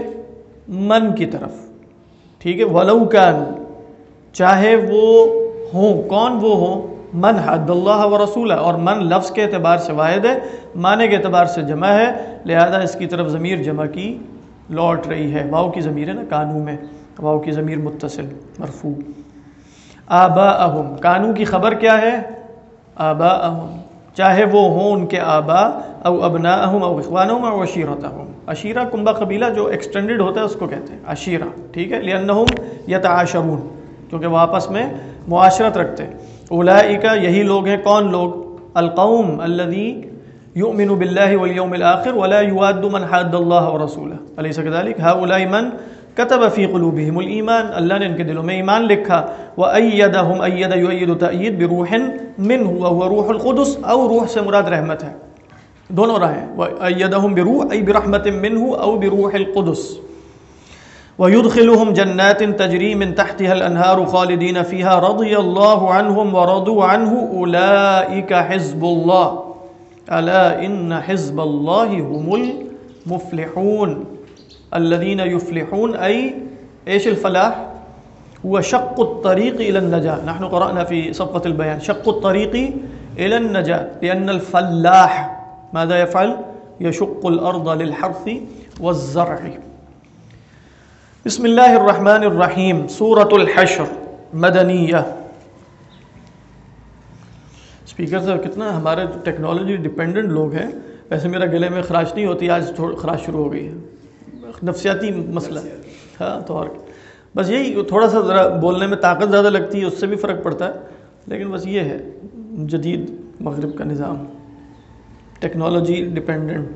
من کی طرف۔ ٹھیک ہے؟ ولو کانو۔ چاہے وہ ہوں، کون وہ ہوں؟ من حد اللہ و رسول اور من لفظ کے اعتبار سے واحد ہے، معنی کے اعتبار سے جمع ہے۔ لہذا اس کی طرف ضمیر جمع کی لوٹ رہی ہے۔ واؤ کی ضمیر ہے نا، کانو میں۔ واؤ کی ضمیر متصل، مرفوع۔ آبا اہم کانو کی خبر کیا ہے؟ آبا اہم چاہے وہ ہوں ان کے آبا او ابنا اہم او اخوان او اشیرت اہم عشیرہ کنبہ قبیلہ جو ایکسٹینڈڈ ہوتا ہے اس کو کہتے ہیں، عشیرہ، ٹھیک ہے؟ لنحم یتعاشرون کیونکہ وہ آپس میں معاشرت رکھتے اولئک یہی لوگ ہیں، کون لوگ؟ القوم الذی یؤمن باللہ والیوم الاخر ولا یواد من حد اللہ ورسولہ علیہ كذلك هؤلاء من کتب فی قلوبہم الایمان اللہ نے ان کے دلوں میں ایمان لکھا. وَأَيَّدَهُمْ، أَيَّدَ يُؤَيِّدُ تَأْيِد بِرُوحٍ مِّنْهُ وَهُوَ رُوحُ الْقُدُسِ او روح سے مراد رحمت ہے. دونوں راہ ہیں وَأَيَّدَهُمْ بِرُوحٍ، أي برحمة منه او بروح القدس. وَيُدْخِلُهُمْ جَنَّاتٍ تَجْرِي مِن تَحْتِهَا الْأَنْهَارُ خَالِدِينَ فِيهَا رَضِيَ اللَّهُ عَنْهُمْ وَرَضُوا عَنْهُ. أُولَئِكَ حِزْبُ اللَّهِ. أَلَا إِنَّ حِزْبَ اللَّهِ هُمُ الْمُفْلِحُونَ. الذين يفلحون، أي إيش الفلاح؟ هو شق الطريق إلى النجاة. نحن قرأنا في صفة البيان. شق الطريق إلى النجاة. لأن الفلاح ماذا يفعل؟ يشق الأرض للحرث والزرع. بسم الله الرحمن الرحيم. سورة الحشر مدنية. سپیکر سے کتنا ہمارے ٹیکنالوجی ڈیپینڈنٹ لوگ ہیں. ویسے میرا گلے میں خراش نہیں ہوتی، آج خراش شروع ہو گئی ہے۔ نفسیاتی مسئلہ۔ ہاں تو اور۔ بس یہی تھوڑا سا ذرا بولنے میں طاقت زیادہ لگتی ہے اس سے بھی فرق پڑتا ہے۔ لیکن بس یہ ہے جدید مغرب کا نظام۔ Technology dependent.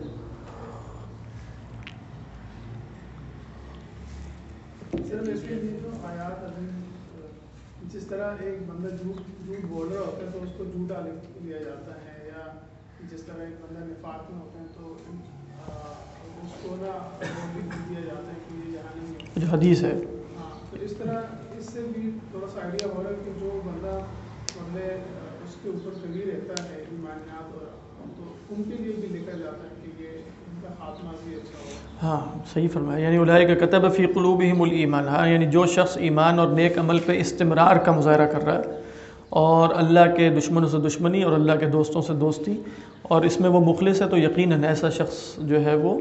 جس طرح ایک بندہ جھوٹ جھوٹ بول رہا ہوتا ہے تو اس کو جھوٹا لیا جاتا ہے یا جس طرح ایک بندہ نفاق میں ہوتا ہے تو جو حدیث ہے۔ ہاں، اس طرح اس سے بھی تھوڑا سا آئیڈیا ہو رہا ہے کہ جو بندہ مطلب اس کے اوپر کبھی رہتا ہے ایمانیات تو ان کے لیے بھی لکھا جاتا ہے کہ یہ ان کا خاتمہ بھی اچھا ہو۔ ہاں صحیح فرمایا۔ یعنی اولئے کا کتب فی قلوبہم الایمان۔ ہاں یعنی جو شخص ایمان اور نیک عمل پہ استمرار کا مظاہرہ کر رہا ہے اور اللہ کے دشمنوں سے دشمنی اور اللہ کے دوستوں سے دوستی اور اس میں وہ مخلص ہے تو یقیناً ایسا شخص جو ہے وہ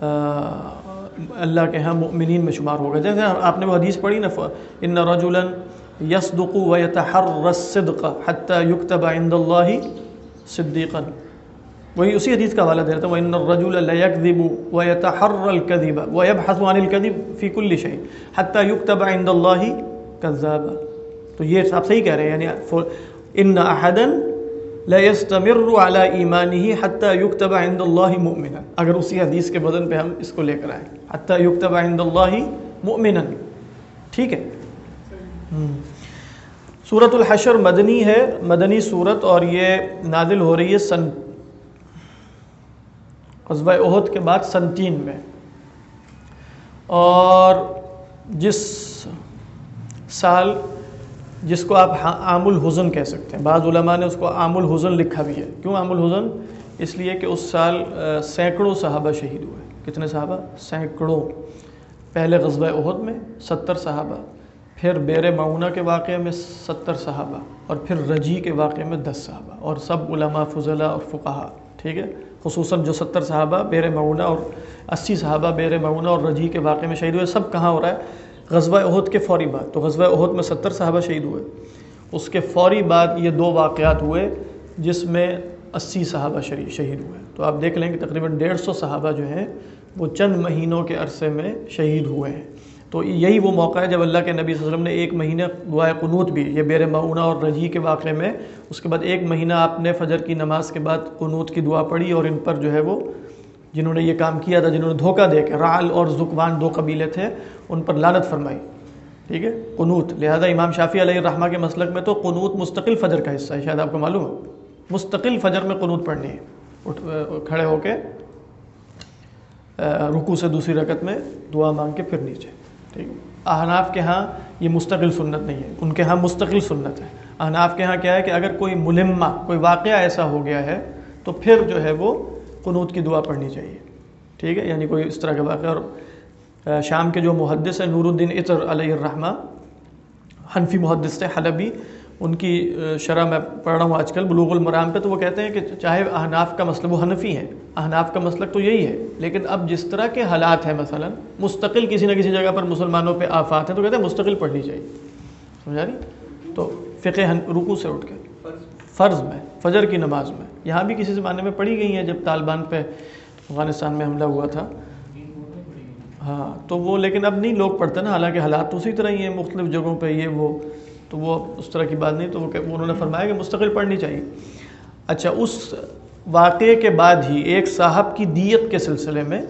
اللہ کے ہاں مؤمنین میں شمار ہوگا جیسے آپ نے وہ حدیث پڑھی نا، ان رجلا يصدق ويتحرى الصدق حتى يكتب عند الله صديقا وہی اسی حدیث کا حوالہ دے رہا تھا، وَإِنَّ الرَّجُلَ لَيَكْذِبُ وَيَتَحَرَّ الْكَذِبَ. وَيَبْحَثُ عَنِ الْكَذِبِ فِي كُلِّ شَيْءٍ حَتَّى يُكْتَبَ عِنْدَ اللَّهِ كَذَّابًا تو یہ آپ صحیح کہہ رہے ہیں یعنی ان احدا لا يستمر على ایمانه حتى يكتب عند الله مؤمنا۔ اگر اسی حدیث کے بدن پہ ہم اس کو لے کر آئیں۔ حتى يكتب عند الله مؤمنا۔ ٹھیک ہے؟ سورۃ الحشر مدنی ہے، مدنی سورت اور یہ نازل ہو رہی ہے سن۔ غزوہ احد کے بعد سن تین میں۔ اور جس سال جس کو آپ ہاں عام الحزن کہہ سکتے ہیں۔ بعض علماء نے اس کو عام الحزن لکھا بھی ہے۔ کیوں عام الحزن اس لیے کہ اس سال سینکڑوں صحابہ شہید ہوئے۔ کتنے صحابہ؟ سینکڑوں۔ پہلے غزوہ عہد میں ستر صحابہ، پھر بیر معونہ کے واقعے میں ستر صحابہ، اور پھر رجی کے واقعے میں دس صحابہ، اور سب علماء فضلہ اور فقہا ٹھیک ہے؟ خصوصاً جو ستر صحابہ، بیر معونہ اور اسی صحابہ، بیر معونہ اور رجی کے واقعے میں شہید ہوئے، سب کہاں ہو رہا ہے؟ غزوہ عہد کے فوری بعد، تو غزوہ عہد میں ستر صحابہ شہید ہوئے۔ اس کے فوری بعد یہ دو واقعات ہوئے جس میں اسی صحابہ شہید ہوئے۔ تو آپ دیکھ لیں کہ تقریباً ڈیڑھ سو صحابہ جو ہیں، وہ چند مہینوں کے عرصے میں شہید ہوئے ہیں۔ تو یہی وہ موقع ہے جب اللہ کے نبی صلی اللہ علیہ وسلم نے ایک مہینہ دعائے قنوت بھی، یہ بیر معونہ اور رجی کے واقعے میں، اس کے بعد ایک مہینہ آپ نے فجر کی نماز کے بعد قنوت کی دعا پڑھی اور ان پر جو ہے وہ جنہوں نے یہ کام کیا تھا، جنہوں نے دھوکہ دے کے رعل اور زکوان دو قبیلے تھے، ان پر لانت فرمائی۔ ٹھیک ہے؟ قنوت۔ لہذا امام شافی علیہ الرحمہ کے مسلک میں تو قنوت مستقل فجر کا حصہ ہے، شاید آپ کو معلوم ہو۔ مستقل فجر میں قنوت پڑھنی ہے۔ کھڑے ہو کے رکو سے دوسری رکت میں دعا مانگ کے پھر نیچے۔ ٹھیک ہے؟ احناف کے ہاں یہ مستقل سنت نہیں ہے۔ ان کے ہاں مستقل سنت ہے۔ احناف کے ہاں کیا ہے کہ اگر کوئی ملمہ، کوئی واقعہ ایسا ہو گیا ہے، تو پھر جو ہے وہ قنوت کی دعا پڑھنی چاہیے۔ ٹھیک ہے؟ یعنی کوئی اس طرح کا واقعہ۔ اور شام کے جو محدث ہیں، نور الدین عطر علیہ الرحمہ، حنفی محدث تھے، حلبی، ان کی شرح میں پڑھ رہا ہوں آج کل، بلوغ المرام پہ، تو وہ کہتے ہیں کہ چاہے احناف کا مسلب وہ حنفی ہیں۔ احناف کا مسلک تو یہی ہے، لیکن اب جس طرح کے حالات ہیں، مثلا مستقل کسی نہ کسی جگہ پر مسلمانوں پہ آفات ہیں، تو کہتے ہیں مستقل پڑھنی چاہیے۔ سمجھا رہی؟ تو فقہ رکو سے اٹھ کے۔ فرض میں۔ فجر کی نماز میں۔ یہاں بھی کسی زمانے میں پڑھی گئی ہیں جب طالبان پہ افغانستان میں حملہ ہوا تھا۔ ہاں تو وہ، لیکن اب نہیں لوگ پڑھتے نا، حالانکہ حالات تو اسی طرح ہی ہیں مختلف جگہوں پہ، یہ وہ، تو وہ اس طرح کی بات نہیں، تو وہ انہوں نے فرمایا کہ مستقل پڑھنی چاہیے۔ اچھا اس واقعے کے بعد ہی ایک صاحب کی دیت کے سلسلے میں،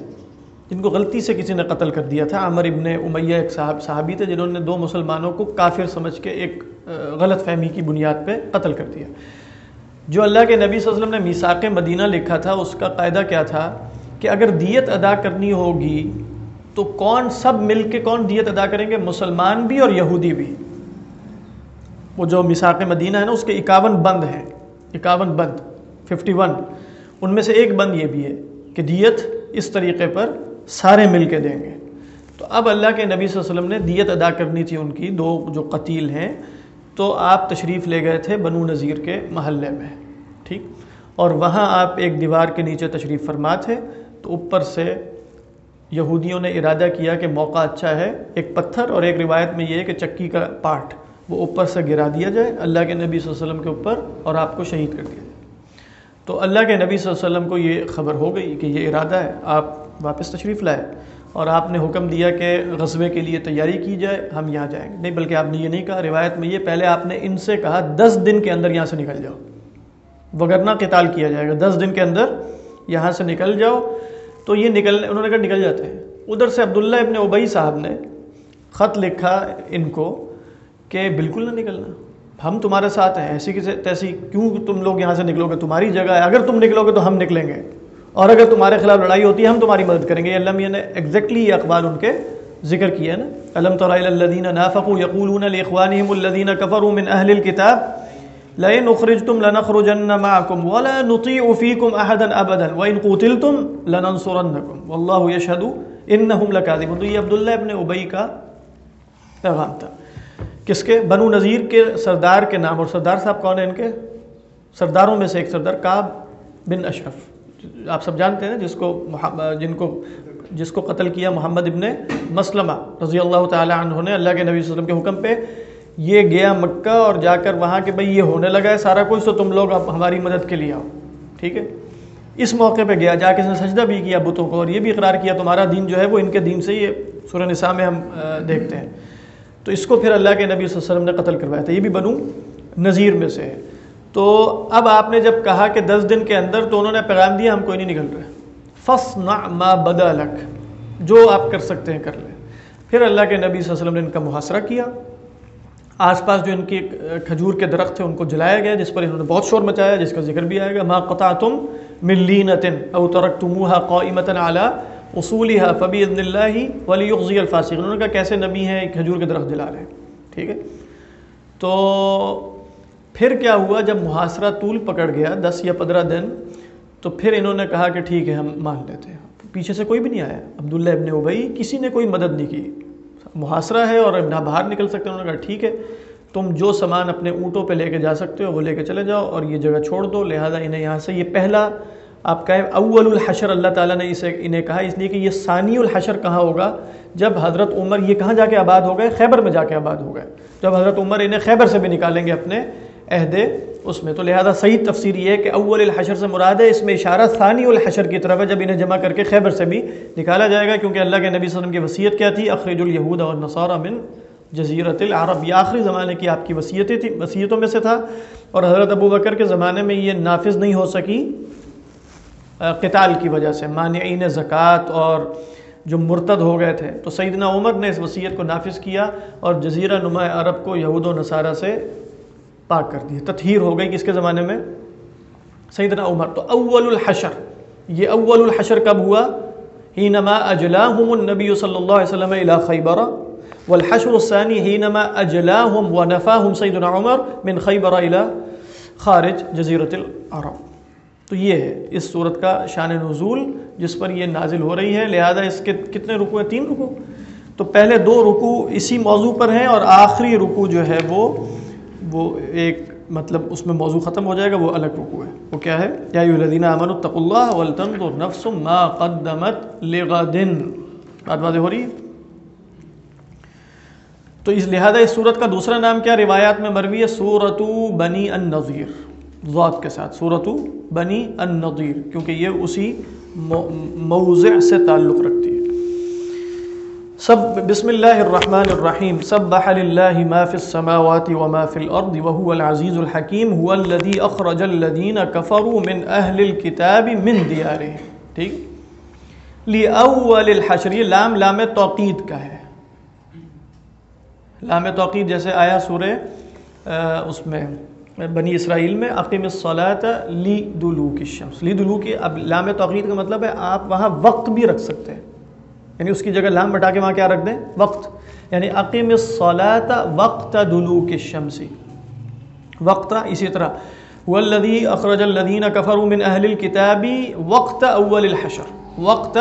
جن کو غلطی سے کسی نے قتل کر دیا تھا عمر ابن امیہ ایک صاحب صحابی تھے، جنہوں نے دو مسلمانوں کو کافر سمجھ کے ایک غلط فہمی کی بنیاد پہ قتل کر دیا۔ جو اللہ کے نبی صلی اللہ علیہ وسلم نے میساق مدینہ لکھا تھا، اس کا قاعدہ کیا تھا کہ اگر دیت ادا کرنی ہوگی تو کون سب مل کے کون دیت ادا کریں گے؟ مسلمان بھی اور یہودی بھی۔ وہ جو مساق مدینہ ہے نا، اس کے اکاون بند ہیں۔ اکاون بند ففٹی ون ان میں سے ایک بند یہ بھی ہے کہ دیت اس طریقے پر سارے مل کے دیں گے۔ تو اب اللہ کے نبی صلی اللہ علیہ وسلم نے دیت ادا کرنی تھی ان کی، دو جو قتیل ہیں۔ تو آپ تشریف لے گئے تھے بنو نذیر کے محلے میں، ٹھیک؟ اور وہاں آپ ایک دیوار کے نیچے تشریف فرما تھے، تو اوپر سے یہودیوں نے ارادہ کیا کہ موقع اچھا ہے، ایک پتھر اور ایک روایت میں یہ ہے کہ چکی کا پارٹ وہ اوپر سے گرا دیا جائے اللہ کے نبی صلی اللہ علیہ وسلم کے اوپر اور آپ کو شہید کر دیا جائے۔ تو اللہ کے نبی صلی اللہ علیہ وسلم کو یہ خبر ہو گئی کہ یہ ارادہ ہے، آپ واپس تشریف لائے۔ اور آپ نے حکم دیا کہ غزبے کے لیے تیاری کی جائے، ہم یہاں جائیں گے۔ نہیں، بلکہ آپ نے یہ نہیں کہا، روایت میں یہ پہلے آپ نے ان سے کہا، دس دن کے اندر یہاں سے نکل جاؤ۔ وگرنہ قتال کیا جائے گا، دس دن کے اندر یہاں سے نکل جاؤ۔ تو یہ نکل، انہوں نے کہا نکل جاتے ہیں۔ ادھر سے عبداللہ ابن ابئی صاحب نے خط لکھا ان کو کہ بالکل نہ نکلنا۔ ہم تمہارے ساتھ ہیں، ایسی کسی تیسی کیوں تم لوگ یہاں سے نکلو گے؟ تمہاری جگہ ہے۔ اگر تم نکلو گے تو ہم نکلیں گے۔ اور اگر تمہارے خلاف لڑائی ہوتی ہے، ہم تمہاری مدد کریں گے۔ یہ اللہ نے ایگزیکٹلی یہ اخبار ان کے ذکر کیا ہے نا۔ علم الدین نافق یقول اخوانحم الدین کفر من اہل الکتاب لئن اخرجتم لنخرجن معكم ولا نطيع فيكم احدا ابدا وان قتلتم لننصرنكم۔ والله يشهد انهم لكاذبون۔ تو یہ عبداللہ ابن ابی کا پیغام تھا۔ کس کے؟ بنو نذیر کے سردار کے نام۔ اور سردار صاحب کون ہیں ان کے؟ سرداروں میں سے ایک سردار، کعب بن اشرف۔ آپ سب جانتے ہیں جس کو جن کو جس کو قتل کیا محمد ابن مسلمہ رضی اللہ تعالی عنہ نے اللہ کے نبی صلی اللہ علیہ وسلم کے حکم پہ۔ یہ گیا مکہ اور جا کر وہاں کہ بھئی یہ ہونے لگا ہے، سارا کچھ تو تم لوگ اب ہماری مدد کے لیے آؤ۔ ٹھیک ہے؟ اس موقع پہ گیا، جا کے اس نے سجدہ بھی کیا بتوں کو اور یہ بھی اقرار کیا، تمہارا دین جو ہے وہ ان کے دین سے یہ سورہ نساء میں ہم دیکھتے ہیں۔ تو اس کو پھر اللہ کے نبی صلی اللہ علیہ وسلم نے قتل کروایا تھا۔ یہ بھی بنو نذیر میں سے ہے۔ تو اب آپ نے جب کہا کہ دس دن کے اندر تو انہوں نے پیغام دیا، ہم کوئی نہیں نکل رہے۔ فس ما بدا لک، جو آپ کر سکتے ہیں کر لیں پھر اللہ کے نبی صلی اللہ علیہ وسلم نے ان کا محاصرہ کیا۔ آس پاس جو ان کی کھجور کے درخت تھے، ان کو جلایا گیا، جس پر انہوں نے بہت شور مچایا، جس کا ذکر بھی آئے گا ما قطع تم ملینتن او ترک ترکتموها قائمتا علی اصولی ہے فبی عدن اللہ ولی غزی الفاصق انہوں نے کہا، کیسے نبی ہیں کھجور کے درخت جلا رہے ہیں۔ ٹھیک ہے؟ تو پھر کیا ہوا جب محاصرہ طول پکڑ گیا، دس یا پندرہ دن، تو پھر انہوں نے کہا کہ ٹھیک ہے، ہم مان لیتے ہیں۔ پیچھے سے کوئی بھی نہیں آیا۔ عبداللہ ابن ابئی کسی نے کوئی مدد نہیں کی۔ محاصرہ ہے اور نہ باہر نکل سکتے، انہوں نے کہا ٹھیک ہے، تم جو سامان اپنے اونٹوں پہ لے کے جا سکتے ہو، وہ لے کے چلے جاؤ اور یہ جگہ چھوڑ دو۔ لہٰذا انہیں یہاں سے، یہ پہلا، آپ کہیں اول الحشر، اللہ تعالیٰ نے اسے، انہیں کہا۔ اس لیے کہ یہ ثانی الحشر کہاں ہوگا؟ جب حضرت عمر، یہ کہاں جا کے آباد ہو گئے؟ خیبر میں جا کے آباد ہو گئے۔ جب حضرت عمر انہیں خیبر سے بھی نکالیں گے اپنے عہدے اس میں تو لہذا صحیح تفسیر یہ ہے کہ اول الحشر سے مراد ہے، اس میں اشارہ ثانی الحشر کی طرف ہے، جب انہیں جمع کر کے خیبر سے بھی نکالا جائے گا، کیونکہ اللہ کے نبی صلی اللہ علیہ وسلم کی وصیت کیا تھی؟ اخرج الیہود اور نصارہ من جزیرت العرب، یہ آخری زمانے کی آپ کی وصیتیں تھی وصیتوں میں سے تھا۔ اور حضرت ابو بکر کے زمانے میں یہ نافذ نہیں ہو سکی قتال کی وجہ سے، مانعین زکوٰۃ اور جو مرتد ہو گئے تھے۔ تو سیدنا عمر نے اس وصیت کو نافذ کیا اور جزیرہ نما عرب کو یہود و نصارہ سے پاک کر دیا تطہیر ہو گئی کس کے زمانے میں سیدنا عمر۔ تو اول الحشر، یہ اول الحشر کب ہوا؟ حینما اجلاہم النبی صلی اللہ علیہ وسلم الى خیبر، والحشر الثانی حینما اجلاہم ونفاہم سیدنا عمر من خیبر الى خارج جزیرت العرب۔ تو یہ ہے اس صورت کا شان نزول جس پر یہ نازل ہو رہی ہے۔ لہذا اس کے کتنے رکو ہیں؟ تین رکو تو پہلے دو رکو اسی موضوع پر ہیں اور آخری رکو جو ہے وہ وہ ایک مطلب اس میں موضوع ختم ہو جائے گا، وہ الگ رکو ہے۔ وہ کیا ہے؟ یا الذین امن التق اللہ ولتنظر نفس ما قدمت لغد۔ بات واضح ہو رہی ہے؟ تو اس لہذا اس صورت کا دوسرا نام کیا؟ روایات میں مروی ہے سورت بنی النظیر۔ ذات کے ساتھ سورت بنی النظیر، کیونکہ یہ اسی موضع سے تعلق رکھتی ہے۔ سب بسم اللہ الرحمن الرحیم سبح للہ ما فی السماوات وما فی الارض وهو العزیز الحکیم، هو الذي اخرج الذين كفروا من اہل الكتاب من دیارهم ٹھیک؟ لاول الحشر، یہ لام لام توقید کا ہے۔ لام توقید جیسے آیا سورہ اس میں، بنی اسرائیل میں عقیم الصلاۃ لی دلوک الشمس۔ لی دلوک اب لام توقید کا مطلب ہے آپ وہاں وقت بھی رکھ سکتے ہیں۔ یعنی اس کی جگہ لام بٹا کے وہاں کیا رکھ دیں؟ وقت. یعنی عقیم الصلاۃ وقت دلوک الشمس. وقت اسی طرح. والذی اخرج الذین کفروا من اہل الكتاب وقت اول الحشر. وقت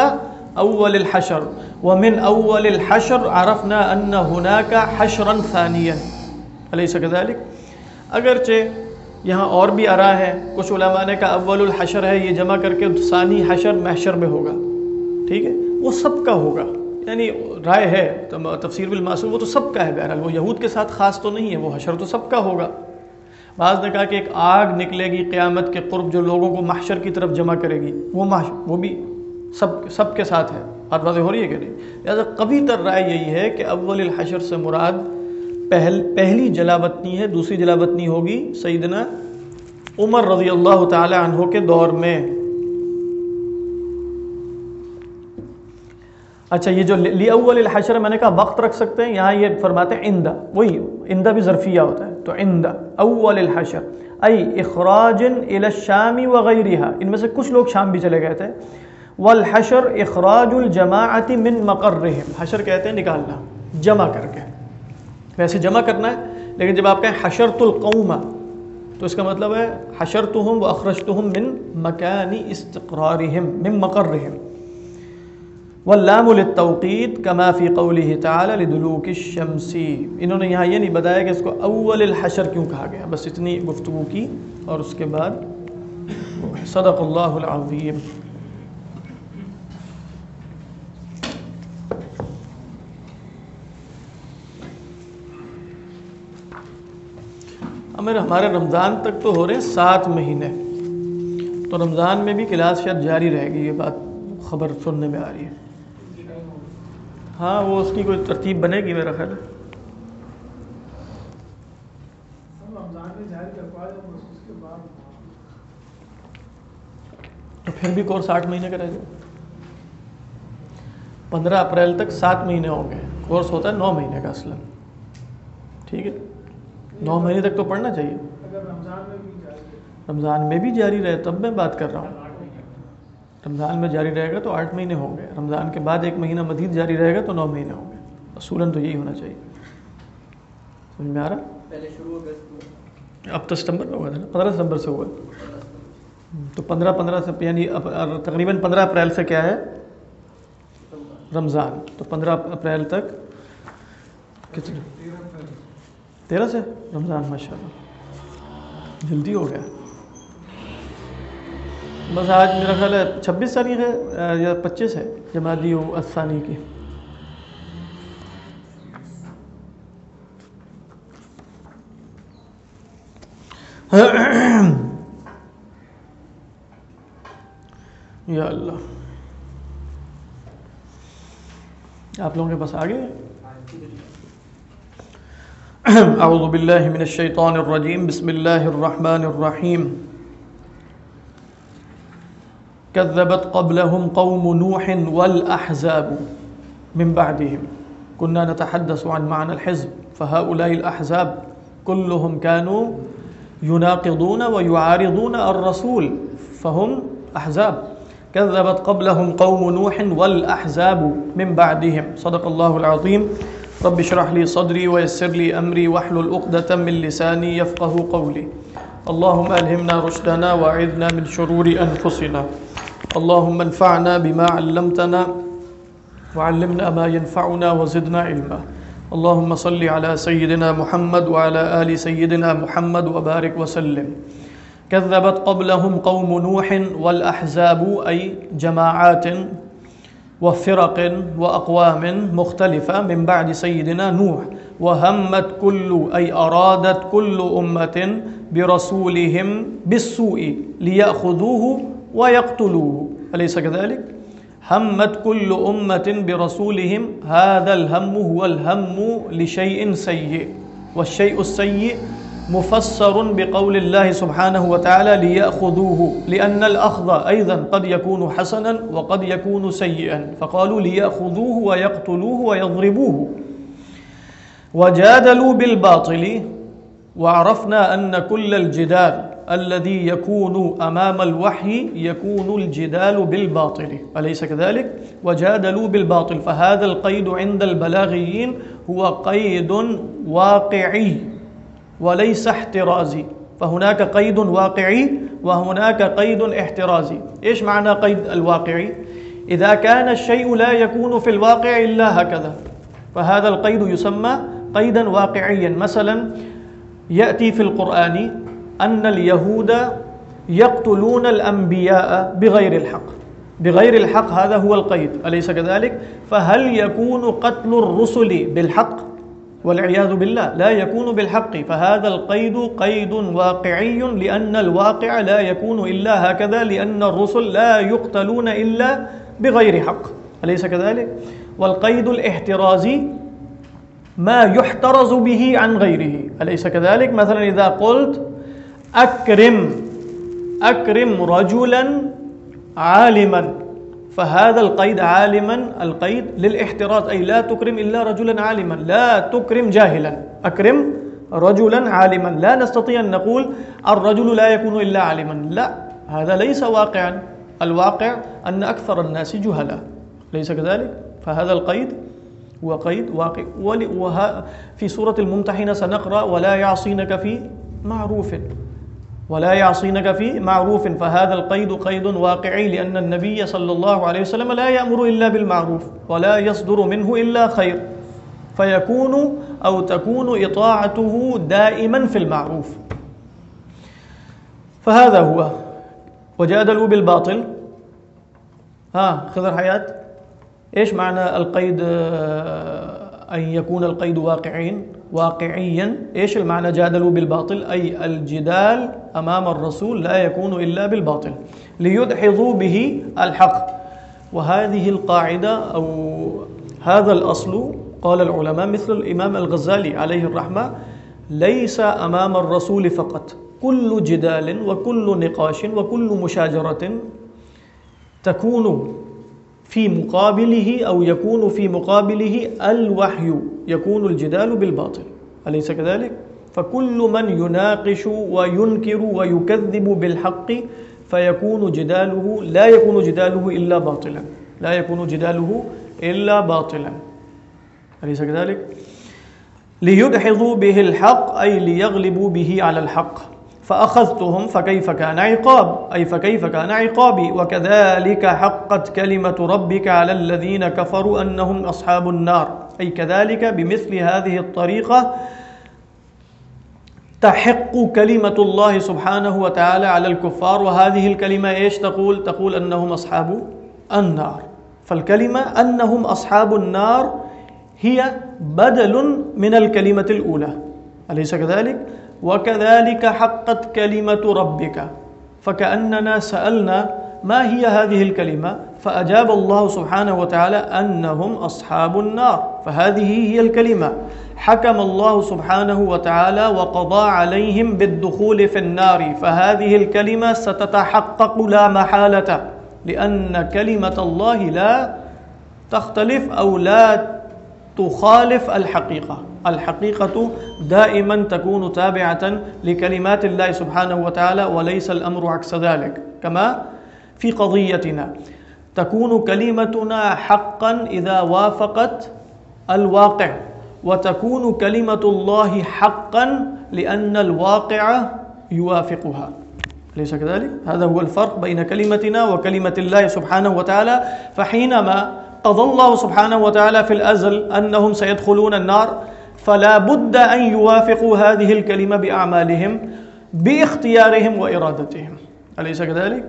اول الحشر. ومن اول الحشر عرفنا ان هناك حشرا ثانیا. الیس كذلك؟ اگرچہ یہاں اور بھی آ رہا ہے، کچھ علماء نے کہا اول الحشر ہے، یہ جمع کر کے ثانی حشر محشر میں ہوگا. ٹھیک ہے؟ وہ سب کا ہوگا۔ یعنی رائے ہے، تفسیر بالمعصوم، وہ تو سب کا ہے بہرحال۔ وہ یہود کے ساتھ خاص تو نہیں ہے، وہ حشر تو سب کا ہوگا۔ بعض نے کہا کہ ایک آگ نکلے گی قیامت کے قرب جو لوگوں کو محشر کی طرف جمع کرے گی۔ وہ محشر وہ بھی سب سب کے ساتھ ہے۔ بات واضح ہو رہی ہے کہ نہیں؟ لہٰذا کبھی تر رائے یہی ہے کہ اول الحشر سے مراد پہل، پہلی جلا وطنی ہے، دوسری جلا وطنی ہوگی سیدنا عمر رضی اللہ تعالی عنہ کے دور میں۔ اچھا یہ جو لی اول الحشر میں نے کہا، وقت رکھ سکتے ہیں؟ یہاں یہ فرماتے ہیں اندہ وہی اندہ بھی ظرفیہ ہوتا ہے، تو اندہ اول الحشر ای اخراج الى الشام ان میں سے کچھ لوگ شام بھی چلے گئے تھے، والحشر اخراج الجماعت من مقررهم حشر کہتے ہیں نکالنا، جمع کر کے۔ ویسے جمع کرنا ہے، لیکن جب آپ کہیں حشرت القوم، تو اس کا مطلب ہے حشرتہم و من مکان استقرارہم من مقررہم واللام للتوقید کما فی قوله تعالی لدلوک الشمس۔ انہوں نے یہاں یہ نہیں بتایا کہ اس کو اول الحشر کیوں کہا گیا۔ بس اتنی گفتگو کی اور اس کے بعد صدق اللہ العظیم۔ ہمارے ہمارے رمضان تک تو ہو رہے ہیں سات مہینے۔ تو رمضان میں بھی کلاس شاید جاری رہے گی، یہ بات خبر سننے میں آ رہی ہے۔ ہاں وہ اس کی کوئی ترتیب بنے گی میرا خیال تو پھر بھی کورس آٹھ مہینے کا رہ جائے پندرہ اپریل تک سات مہینے ہوں گے۔ کورس ہوتا ہے نو مہینے کا اصل ٹھیک ہے؟ نو مہینے تک تو پڑھنا چاہیے۔ رمضان میں بھی جاری رہے تب میں بات کر رہا ہوں۔ رمضان میں جاری رہے گا تو آٹھ مہینے ہوں گے۔ رمضان کے بعد ایک مہینہ مزید جاری رہے گا تو نو مہینے ہوں گے۔ اصولاً تو یہی ہونا چاہیے۔ سمجھ میں آ رہا؟ پہلے شروع اب تو ستمبر میں ہوا تھا نا؟ پندرہ ستمبر سے ہوا تو پندرہ پندرہ سے یعنی تقریباً پندرہ اپریل سے کیا ہے؟ رمضان۔ تو پندرہ اپریل تک کتنے تیرہ سے؟ رمضان ماشاء اللہ جلدی ہو گیا۔ بس آج میرا خیال ہے چھبیس تاریخ ہے یا پچیس ہے جماعتی الثانی کی۔ یا اللہ۔ آپ لوگوں کے پاس آگے اعوذ باللہ من الشیطان الرجیم، بسم اللہ الرحمن الرحیم۔ كذبت قبلهم قوم نوح والأحزاب من بعدهم. كنا نتحدث عن معنى الحزب، فهؤلاء الأحزاب كلهم كانوا يناقضون ويعارضون الرسول، فهم أحزاب. كذبت قبلهم قوم نوح والأحزاب من بعدهم. صدق الله العظيم. رب اشرح لي صدري ويسر لي أمري واحلل عقدة من لساني يفقه قولي. اللهم ألهمنا رشدنا وأعذنا من شرور أنفسنا. اللهم انفعنا بما علمتنا وعلمنا ما ينفعنا وزدنا علما. اللهم صل على سيدنا محمد وعلى آل سيدنا محمد وبارك وسلم. كذبت قبلهم قوم نوح والأحزاب، أي جماعات وفرق وأقوام مختلفة من بعد سيدنا نوح. وهمت كل، أي أرادت كل أمة برسولهم بالسوء ليأخذوه ويقتلوه أليس كذلك؟ همت كل أمة برسولهم. هذا الهم هو الهم لشيء سيء والشيء السيء مفسر بقول الله سبحانه وتعالى ليأخذوه. لأن الأخذ أيضا قد يكون حسنا وقد يكون سيئا. فقالوا ليأخذوه ويقتلوه ويضربوه. وجادلوا بالباطل وعرفنا أن كل الجدال الذي يكون أمام الوحي يكون الجدال بالباطل. أليس كذلك؟ وجادلوا بالباطل. فهذا القيد عند البلاغيين هو قيد واقعي وليس احترازي. فهناك قيد واقعي وهناك قيد احترازي. إيش معنى قيد الواقعي؟ إذا كان الشيء لا يكون في الواقع إلا هكذا. فهذا القيد يسمى قيدا واقعيا. مثلا يأتي في القرآن أن اليهود يقتلون الأنبياء بغير الحق بغير الحق هذا هو القيد أليس كذلك؟ فهل يكون قتل الرسل بالحق؟ والعياذ بالله، لا يكون بالحق فهذا القيد قيد واقعي لأن الواقع لا يكون إلا هكذا، لأن الرسل لا يقتلون إلا بغير حق أليس كذلك؟ والقيد الاحترازي ما يحترز به عن غيره أليس كذلك؟ مثلا إذا قلت أكرم أكرم رجلا عالما. فهذا القيد عالما، القيد للاحتراز، أي لا تكرم إلا رجلا عالما. لا تكرم جاهلا، أكرم رجلا عالما. لا نستطيع أن نقول الرجل لا يكون إلا عالما. لا، هذا ليس واقعا. الواقع أن أكثر الناس جهلا ليس كذلك؟ فهذا القيد هو قيد واقع. ول- وه- في سورة الممتحنة سنقرأ ولا يعصينك في معروف. ولا يعصينك في معروف فهذا القيد قيد واقعي لأن النبي صلى الله عليه وسلم لا يأمر إلا بالمعروف ولا يصدر منه إلا خير. فيكون أو تكون إطاعته دائما في المعروف. فهذا هو. وجادلوا بالباطل. ها خضر حياة. إيش معنى القيد؟ آه، أن يكون القيد واقعين؟ واقعيا إيش المعنى جادلوا بالباطل أي الجدال أمام الرسول لا يكون إلا بالباطل ليدحضوا به الحق. وهذه القاعدة أو هذا الأصل قال العلماء، مثل الإمام الغزالي عليه الرحمة ليس أمام الرسول فقط. كل جدال وكل نقاش وكل مشاجرة تكون في مقابله أو يكون في مقابله الوحي يكون الجدال بالباطل. أليس كذلك؟ فكل من يناقش وينكر ويكذب بالحق فيكون جداله، لا يكون جداله إلا باطلا. لا يكون جداله إلا باطلا. أليس كذلك؟ ليدحضوا به الحق، أي ليغلبوا به على الحق. فأخذتهم، فكيف كان عقاب؟ أي فكيف كان عقابي؟ وكذلك حقت كلمة ربك على الذين كفروا أنهم أصحاب النار. أي كذلك بمثل هذه الطريقة تحق كلمة الله سبحانه وتعالى على الكفار. وهذه الكلمة إيش تقول؟ تقول أنهم أصحاب النار. فالكلمة أنهم أصحاب النار هي بدل من الكلمة الأولى. أليس كذلك؟ وكذلك حقت كلمة ربك. فكأننا سألنا ما هي هذه الكلمة؟ فأجاب الله سبحانه وتعالى أنهم أصحاب النار. فهذه هي الكلمة. حكم الله سبحانه وتعالى وقضى عليهم بالدخول في النار. فهذه الكلمة ستتحقق لا محالة، لأن كلمة الله لا تختلف أو لا تخالف الحقيقة. الحقيقة دائما تكون تابعة لكلمات الله سبحانه وتعالى، وليس الأمر عكس ذلك. كما في قضيتنا. تكون كلمتنا حقا إذا وافقت الواقع وتكون كلمة الله حقا لأن الواقع يوافقها ليس كذلك؟ هذا هو الفرق بين كلمتنا وكلمة الله سبحانه وتعالى فحينما قضى الله سبحانه وتعالى في الأزل أنهم سيدخلون النار، فلا بد أن يوافقوا هذه الكلمة بأعمالهم باختيارهم وإرادتهم أليس كذلك؟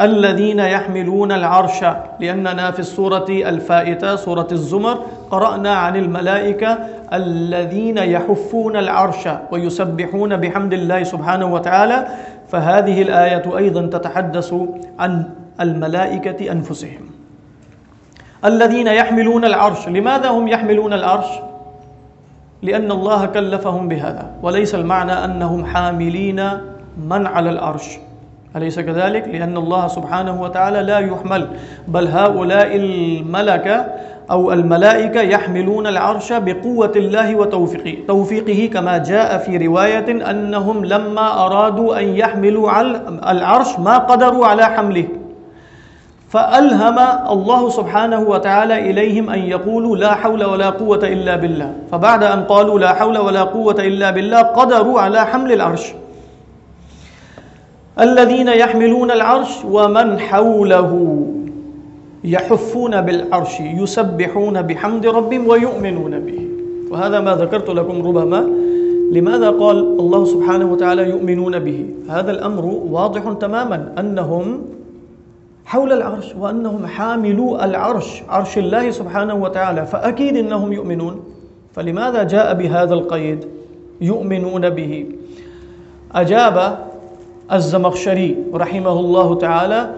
الذين يحملون العرش لأننا في السورة الفائتة، سورة الزمر، قرأنا عن الملائكة الذين يحفون العرش ويسبحون بحمد الله سبحانه وتعالى، فهذه الآية أيضا تتحدث عن الملائكة أنفسهم الذين يحملون العرش، لماذا هم يحملون العرش؟ لأن الله كلفهم بهذا، وليس المعنى أنهم حاملين من على العرش أليس كذلك؟ لأن الله سبحانه وتعالى لا يحمل. بل هؤلاء الملكة أو الملائكة يحملون العرش بقوة الله وتوفيقه. توفيقه كما جاء في رواية أنهم لما أرادوا أن يحملوا على العرش ما قدروا على حمله. فألهم الله سبحانه وتعالى إليهم أن يقولوا لا حول ولا قوة إلا بالله. فبعد أن قالوا لا حول ولا قوة إلا بالله، قدروا على حمل العرش. الذين يحملون العرش ومن حوله يحفون بالعرش، يسبحون بحمد ربهم ويؤمنون به. وهذا ما ذكرت لكم ربما. لماذا قال الله سبحانه وتعالى يؤمنون به؟ هذا الأمر واضح تماما، أنهم حول العرش وأنهم حاملوا العرش، عرش الله سبحانه وتعالى، فأكيد أنهم يؤمنون. فلماذا جاء بهذا القيد؟ يؤمنون به. أجاب الزمخشري رحمه الله تعالى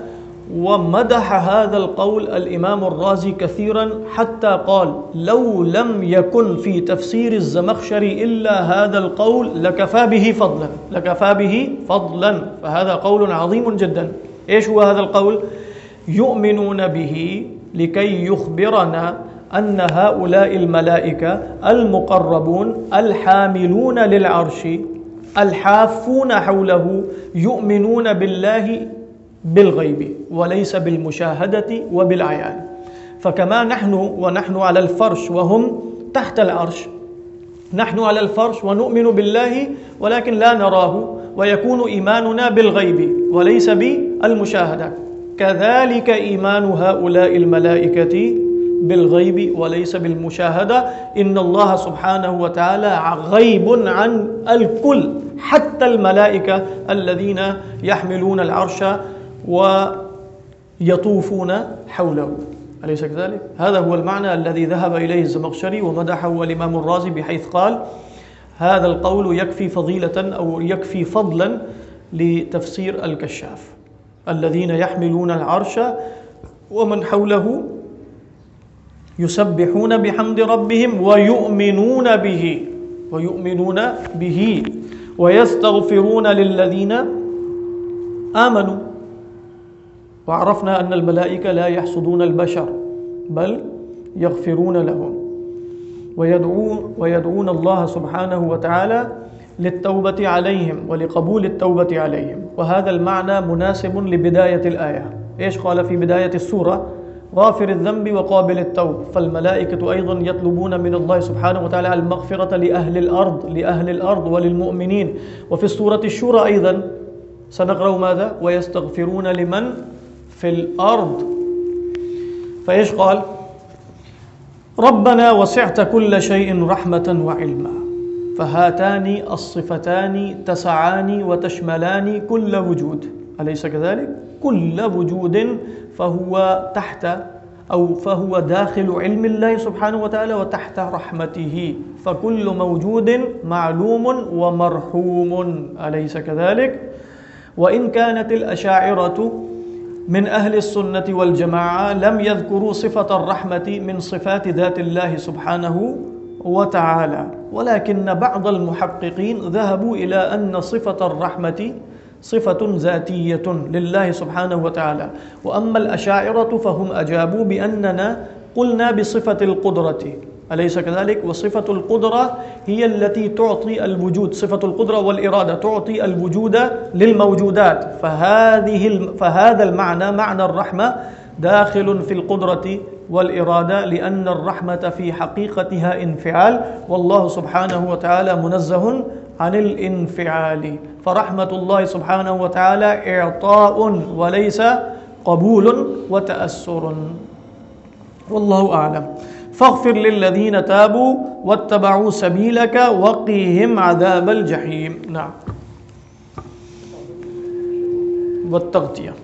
ومدح هذا القول الإمام الرازي كثيرا حتى قال، لو لم يكن في تفسير الزمخشري إلا هذا القول لكفى به فضلا لكفى به فضلا، فهذا قول عظيم جدا۔ إيش هو هذا القول؟ يؤمنون به لكي يخبرنا أن هؤلاء الملائكة المقربون الحاملون للعرش۔ الحافون حوله يؤمنون بالله بالغيب وليس بالمشاهدة وبالعيان. فكما نحن ونحن على الفرش وهم تحت العرش. نحن على الفرش ونؤمن بالله ولكن لا نراه ويكون إيماننا بالغيب وليس بالمشاهدة. كذلك إيمان هؤلاء الملائكة بالغيب وليس بالمشاهدة إن الله سبحانه وتعالى غيب عن الكل حتى الملائكة الذين يحملون العرش ويطوفون حوله أليس كذلك؟ هذا هو المعنى الذي ذهب إليه الزمخشري ومدحه الإمام الرازي بحيث قال هذا القول يكفي فضيلة أو يكفي فضلا لتفسير الكشاف الذين يحملون العرش ومن حوله يسبحون بحمد ربهم ويؤمنون به ويؤمنون به ويستغفرون للذين آمنوا. وعرفنا أن الملائكة لا يحسدون البشر بل يغفرون لهم. ويدعون, ويدعون الله سبحانه وتعالى للتوبة عليهم ولقبول التوبة عليهم. وهذا المعنى مناسب لبداية الآية. إيش قال في بداية السورة؟ غافر الذنب وقابل التوب. فالملائكة أيضا يطلبون من الله سبحانه وتعالى المغفرة لأهل الأرض لأهل الأرض وللمؤمنين. وفي السورة الشورى أيضا سنقرأ ماذا؟ ويستغفرون لمن في الأرض. فإيش قال؟ ربنا وسعت كل شيء رحمة وعلما. فهاتان الصفتان تسعان وتشملان كل وجود. أليس كذلك؟ كل وجود فهو تحت أو فهو داخل علم الله سبحانه وتعالى وتحت رحمته. فكل موجود معلوم ومرحوم. أليس كذلك؟ وإن كانت الأشاعرة من أهل السنة والجماعة لم يذكروا صفة الرحمة من صفات ذات الله سبحانه وتعالى. ولكن بعض المحققين ذهبوا إلى أن صفة الرحمة صفة ذاتية لله سبحانه وتعالى وأما الأشاعرة فهم أجابوا بأننا قلنا بصفة القدرة. أليس كذلك؟ وصفة القدرة هي التي تعطي الوجود. صفة القدرة والإرادة. تعطي الوجود للموجودات. فهذه فهذا المعنى معنى الرحمة داخل في القدرة. والإرادة لأن الرحمة في حقيقتها انفعال. والله سبحانه وتعالى منزه عن الانفعال. فرحمة الله سبحانه وتعالى إعطاء وليس قبول وتأسر والله أعلم. فاغفر للذين تابوا واتبعوا سبيلك وقيهم عذاب الجحيم. نعم. والتغطية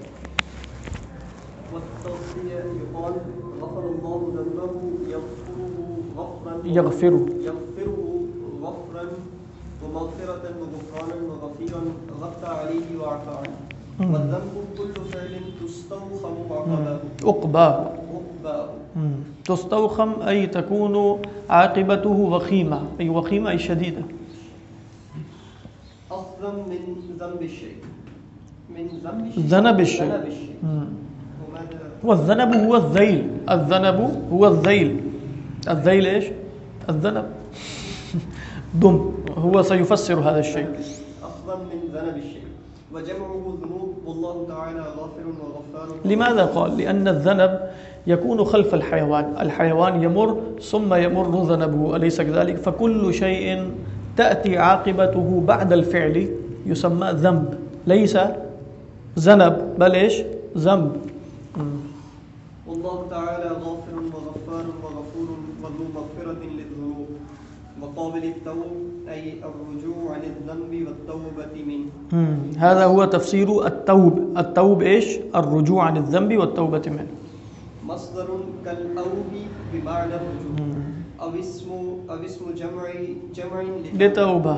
والتغطية يقال غفر الله ذنبه يغفره غفرا يغفره يغفره غفرا ومغفرة وغفرانا وغفيرا غفى عليه وعفى عنه. مم. والذنب كل فعل تستوخم عقباه. أقباه عقباه. مم. تستوخم أي تكون عاقبته وخيمة. أي وخيمة أي شديدة. أصلا من ذنب الشيء. من ذنب الشيء. ذنب الشيء. ذنب والذنب هو الذيل. الذنب هو الذيل. الذيل إيش؟ الذنب. ضم هو سيفسر هذا الشيء. أصلا من ذنب الشيء. وجمعه ذنوب والله تعالى غافر وغفار. لماذا قال؟ لأن الذنب يكون خلف الحيوان. الحيوان يمر ثم يمر ذنبه. أليس كذلك؟ فكل شيء تأتي عاقبته بعد الفعل يسمى ذنب. ليس ذنب. بل إيش؟ ذنب. والله تعالى غافر وغفار وغفور وذو مغفرة للذنوب. وقابل التوب أي الرجوع عن الذنب والتوبة منه. هذا هو تفسير التوب التوب إيش الرجوع عن الذنب والتوبة منه مصدر كالأوب بمعنى الرجوع. أو اسم أو اسم جمع جمع لتوبة.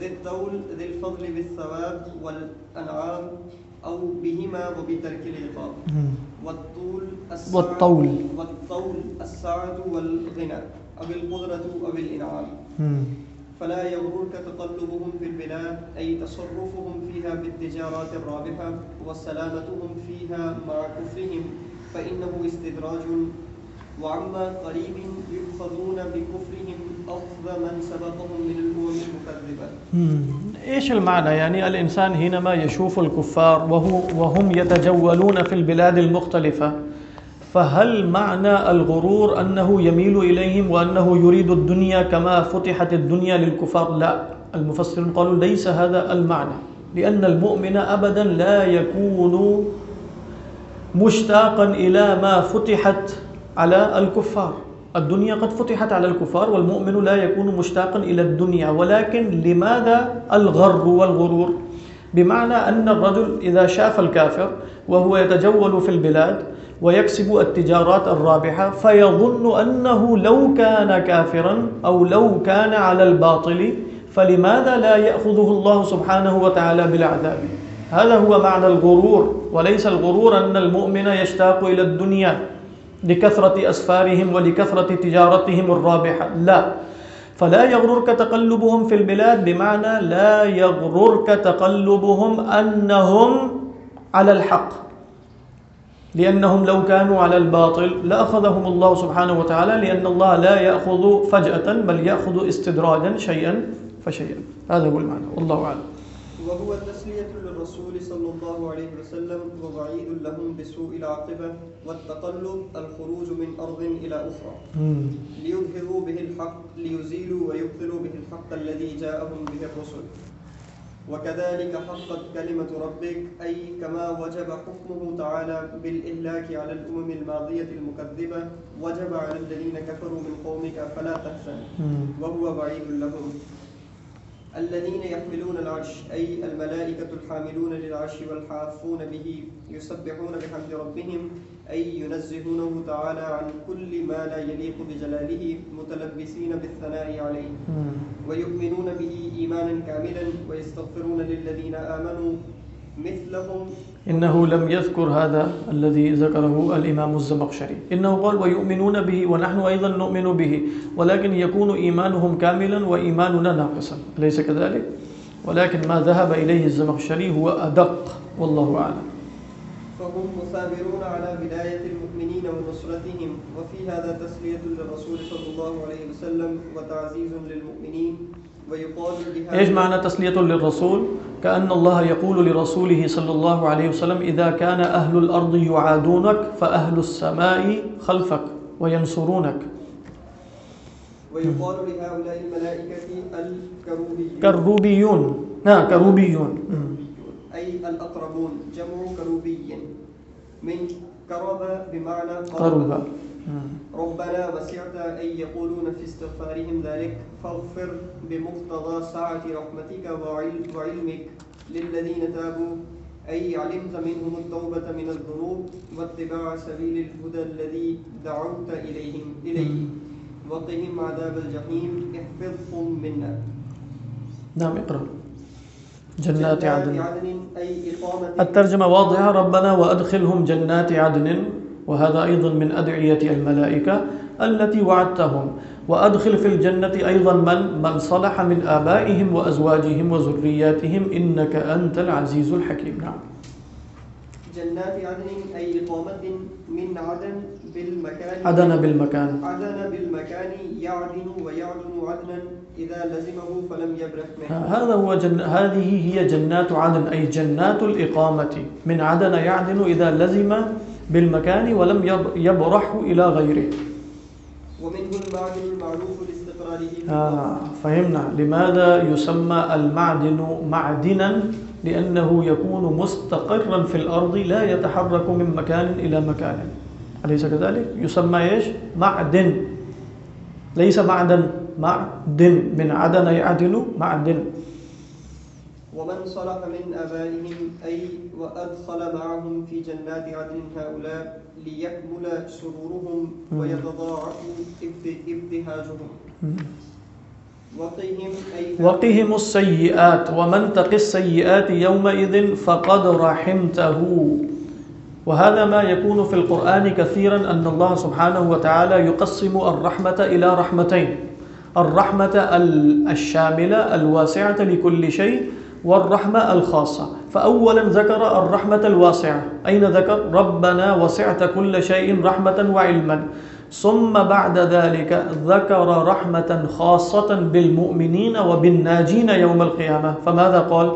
ذي الطول ذي الفضل بالثواب والأنعام أو بهما وبترك العقاب. والطول والطول. والطول السعة والغنى أو القدرة أو الإنعام. فلا يغررك تقلبهم في البلاد أي تصرفهم فيها بالتجارات الرابحة وسلامتهم فيها مع كفرهم فإنه استدراج وعما قريب يؤخذون بكفرهم أخذ من سبقهم من الأمم المكذبة. ايش المعنى يعني الانسان حينما يشوف الكفار وهو وهم يتجولون في البلاد المختلفه فهل معنى الغرور انه يميل اليهم وانه يريد الدنيا كما فتحت الدنيا للكفار لا، المفسرون قالوا ليس هذا المعنى لان المؤمن ابدا لا يكون مشتاقا الى ما فتحت على الكفار. الدنيا قد فتحت على الكفار والمؤمن لا يكون مشتاقا الى الدنيا، ولكن لماذا الغر والغرور؟ بمعنى ان الرجل اذا شاف الكافر وهو يتجول في البلاد ويكسب التجارات الرابحه فيظن انه لو كان كافرا او لو كان على الباطل، فلماذا لا ياخذه الله سبحانه وتعالى بالعذاب؟ هذا هو معنى الغرور، وليس الغرور ان المؤمن يشتاق الى الدنيا لكثرة أسفارهم ولكثرة تجارتهم الرابحة، لا. فلا يغررك تقلبهم في البلاد، بمعنى لا يغررك تقلبهم أنهم على الحق. لأنهم لو كانوا على الباطل لأخذهم الله سبحانه وتعالى لأن الله لا يأخذ فجأة بل يأخذ استدراجا شيئا فشيئا. هذا هو المعنى. والله أعلم. وهو التسلية للرسول صلى الله عليه وسلم ووعيد لهم بسوء العاقبة والتقلب الخروج من أرض إلى أخرى. ليظهروا به الحق ليزيلوا ويبطلوا به الحق الذي جاءهم به الرسل. وكذلك حقت كلمة ربك أي كما وجب حكمه تعالى بالإهلاك على الأمم الماضية المكذبة وجب على الذين كفروا من قومك فلا تحزن. وهو بعيد لهم. الذين يحملون العرش أي الملائكة الحاملون للعرش والحافون به يسبحون بحمد ربهم أي ينزهونه تعالى عن كل ما لا يليق بجلاله متلبسين بالثناء عليه. ويؤمنون به إيمانا كاملا ويستغفرون للذين آمنوا مثلهم. إنه لم يذكر هذا الذي ذكره الإمام الزمخشري إنه قال ويؤمنون به ونحن أيضا نؤمن به ولكن يكون إيمانهم كاملا وإيماننا ناقصا. ليس كذلك؟ ولكن ما ذهب إليه الزمخشري هو أدق والله أعلم. فهم مثابرون على بداية المؤمنين ونصرتهم وفي هذا تسلية للرسول صلى الله عليه وسلم وتعزيز للمؤمنين ويقال بها إيش معنى تسلية للرسول؟ كأن الله يقول لرسوله صلى الله عليه وسلم إذا كان أهل الأرض يعادونك فأهل السماء خلفك وينصرونك. ويقال لهؤلاء الملائكة الكروبيون. كروبيون. نعم كروبيون. أي الأقربون جمع كروبي. من كرب بمعنى قرب. ربنا وسعت أي يقولون في استغفارهم ذلك. فاغفر بمقتضى سعة رحمتك وعل- وعلمك للذين تابوا. أي علمت منهم التوبة من الذنوب واتباع سبيل الهدى الذي دعوت إليهم إليه. وقهم عذاب الجحيم. احفظهم منا. نعم اقرأ. جنات عدن. عدن أي إقامة الترجمة واضحة. ربنا وأدخلهم جنات عدن. وهذا أيضا من أدعية الملائكة التي وعدتهم. وأدخل في الجنة أيضا من؟ من صلح من آبائهم وأزواجهم وذرياتهم. إنك أنت العزيز الحكيم. نعم. جنات عدن أي إقامة من عدن بالمكان. عدن بالمكان. عدن بالمكان يعدن ويعدن عدنا. إذا لزمه فلم يبرح منه. هذا هو جن... هذه هي جنات عدن أي جنات الإقامة. من عدن يعدن إذا لزم بالمكان ولم يب... يبرح إلى غيره. ومنه المعدن المعروف لاستقراره آه. فهمنا. لماذا يسمى المعدن معدنا؟ لأنه يكون مستقرا في الأرض لا يتحرك من مكان إلى مكان. أليس كذلك؟ يسمى إيش؟ معدن. ليس معدن. معدن. من عدن يعدن معدن. ومن صلح من آبائهم أي وأدخل معهم في جنات عدن هؤلاء ليكمل سرورهم. ويتضاعف ابت- ابتهاجهم وقهم وقهم السيئات. ومن تق السيئات يومئذ فقد رحمته. وهذا ما يكون في القرآن كثيرا أن الله سبحانه وتعالى يقسم الرحمة إلى رحمتين. الرحمة الشاملة، الواسعة لكل شيء، والرحمة الخاصة. فأولا ذكر الرحمة الواسعة. أين ذكر؟ ربنا وسعت كل شيء رحمة وعلما. ثم بعد ذلك ذكر رحمة خاصة بالمؤمنين وبالناجين يوم القيامة. فماذا قال؟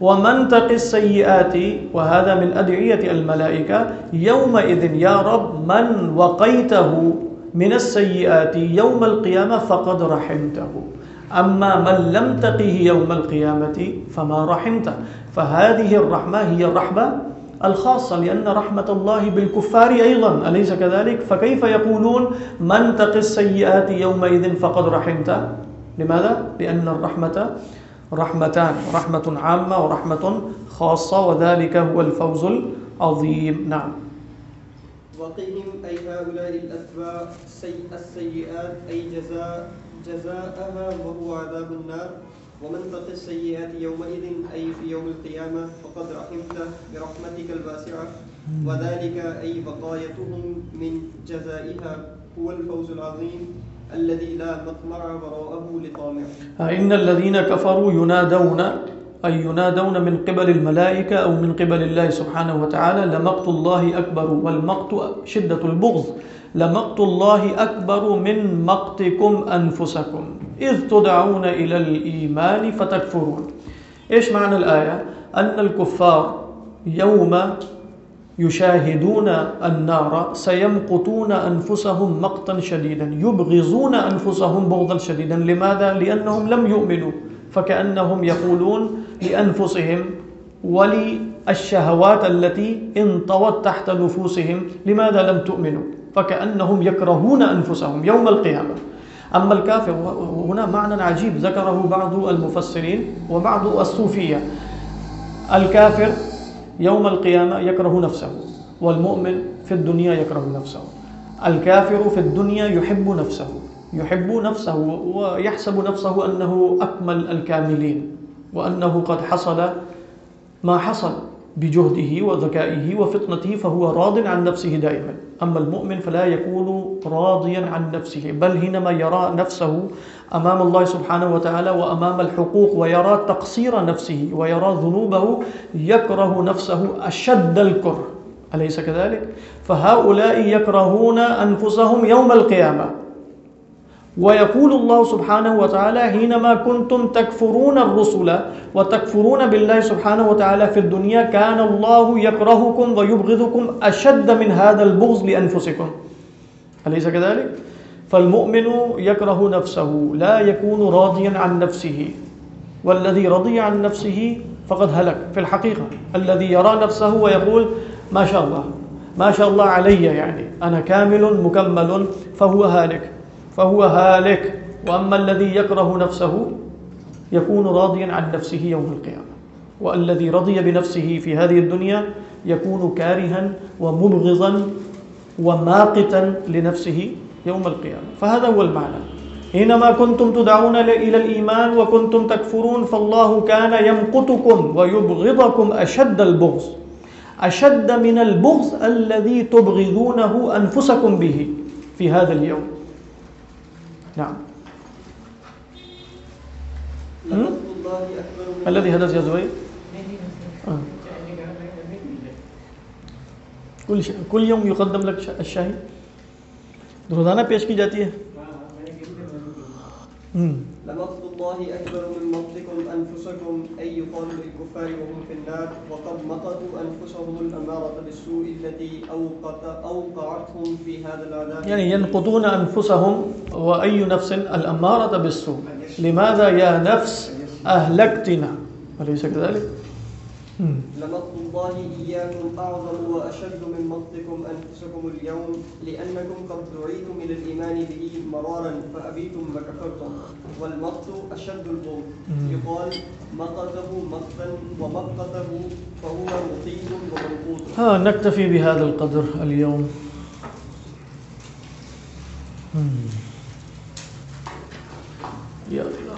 ومن تق السيئات وهذا من أدعية الملائكة يومئذ يا رب من وقيته من السيئات يوم القيامة فقد رحمته. أما من لم تقه يوم القيامة فما رحمته فهذه الرحمة هي الرحمة الخاصة، لأن رحمة الله بالكفار أيضا. أليس كذلك؟ فكيف يقولون من تق السيئات يومئذ فقد رحمته؟ لماذا؟ لأن الرحمة رحمتان رحمت رحمة عامة ورحمة خاصة وذلك هو الفوز العظيم نعم. وقهم أي هؤلاء الأتباع سي السيئات، أي جزاء جزاءها وهو عذاب النار. ومن تق السيئات يومئذ، أي في يوم القيامة، فقد رحمته برحمتك الواسعة. وذلك أي بقايتهم من جزائها هو الفوز العظيم. الذي لا مطمع وراءه لطامع إن الذين كفروا ينادون، أي ينادون من قبل الملائكة أو من قبل الله سبحانه وتعالى، لمقت الله أكبر والمقت شدة البغض. لمقت الله أكبر من مقتكم أنفسكم. إذ تدعون إلى الإيمان فتكفرون. إيش معنى الآية؟ أن الكفار يوم يشاهدون النار سيمقتون أنفسهم مقتا شديدا يبغضون أنفسهم بغضا شديدا لماذا؟ لأنهم لم يؤمنوا فكأنهم يقولون لأنفسهم وللشهوات التي انطوت تحت نفوسهم لماذا لم تؤمنوا؟ فكأنهم يكرهون أنفسهم يوم القيامة أما الكافر، هنا معنى عجيب ذكره بعض المفسرين وبعض الصوفية الكافر يوم القيامة يكره نفسه والمؤمن في الدنيا يكره نفسه الكافر في الدنيا يحب نفسه يحب نفسه ويحسب نفسه أنه أكمل الكاملين وأنه قد حصل ما حصل بجهده وذكائه وفطنته فهو راض عن نفسه دائما أما المؤمن فلا يكون راضيا عن نفسه بل حينما يرى نفسه أمام الله سبحانه وتعالى وأمام الحقوق ويرى تقصير نفسه ويرى ذنوبه يكره نفسه أشد الكره أليس كذلك؟ فهؤلاء يكرهون أنفسهم يوم القيامة ويقول الله سبحانه وتعالى حينما كنتم تكفرون الرسل وتكفرون بالله سبحانه وتعالى في الدنيا كان الله يكرهكم ويبغضكم أشد من هذا البغض لأنفسكم أليس كذلك؟ فالمؤمن يكره نفسه لا يكون راضيا عن نفسه. والذي رضي عن نفسه فقد هلك. في الحقيقة، الذي يرى نفسه ويقول، ما شاء الله، ما شاء الله علي يعني. أنا كامل، مكمل، فهو هالك فهو هالك. وأما الذي يكره نفسه، يكون راضيا عن نفسه يوم القيامة. والذي رضي بنفسه في هذه الدنيا، يكون كارها ومبغضا وماقتا لنفسه يوم القيامة فهذا هو المعنى حينما كنتم تدعون إلى الإيمان وكنتم تكفرون فالله كان يمقتكم ويبغضكم أشد البغض۔ أشد من البغض الذي تبغضونه أنفسكم به في هذا اليوم۔ نعم۔ الذي حدث يا زهير آه. كل كل يوم يقدم لك ش- الشاهي روزانہ پیش کی جاتی ہے۔ ہم. لمقت الله أكبر من مقتكم أنفسكم أي يقال للكفار وهم في النار وقد مقتوا أنفسهم الأمارة بالسوء التي أوقت أوقعتهم في هذا العذاب. يعني ينقضون أنفسهم وأي نفس الأمارة بالسوء. لماذا يا نفس أهلكتنا أليس كذلك؟ لمقت الله إياكم أعظم وأشد من مقتكم أنفسكم اليوم لأنكم قد دعيتم إلى الإيمان به مرارا فأبيتم فكفرتم والمقت أشد مم. يقال مقته مقتا ومقته فهو مطيل ومنقوط ها نكتفي بهذا القدر اليوم. يا الله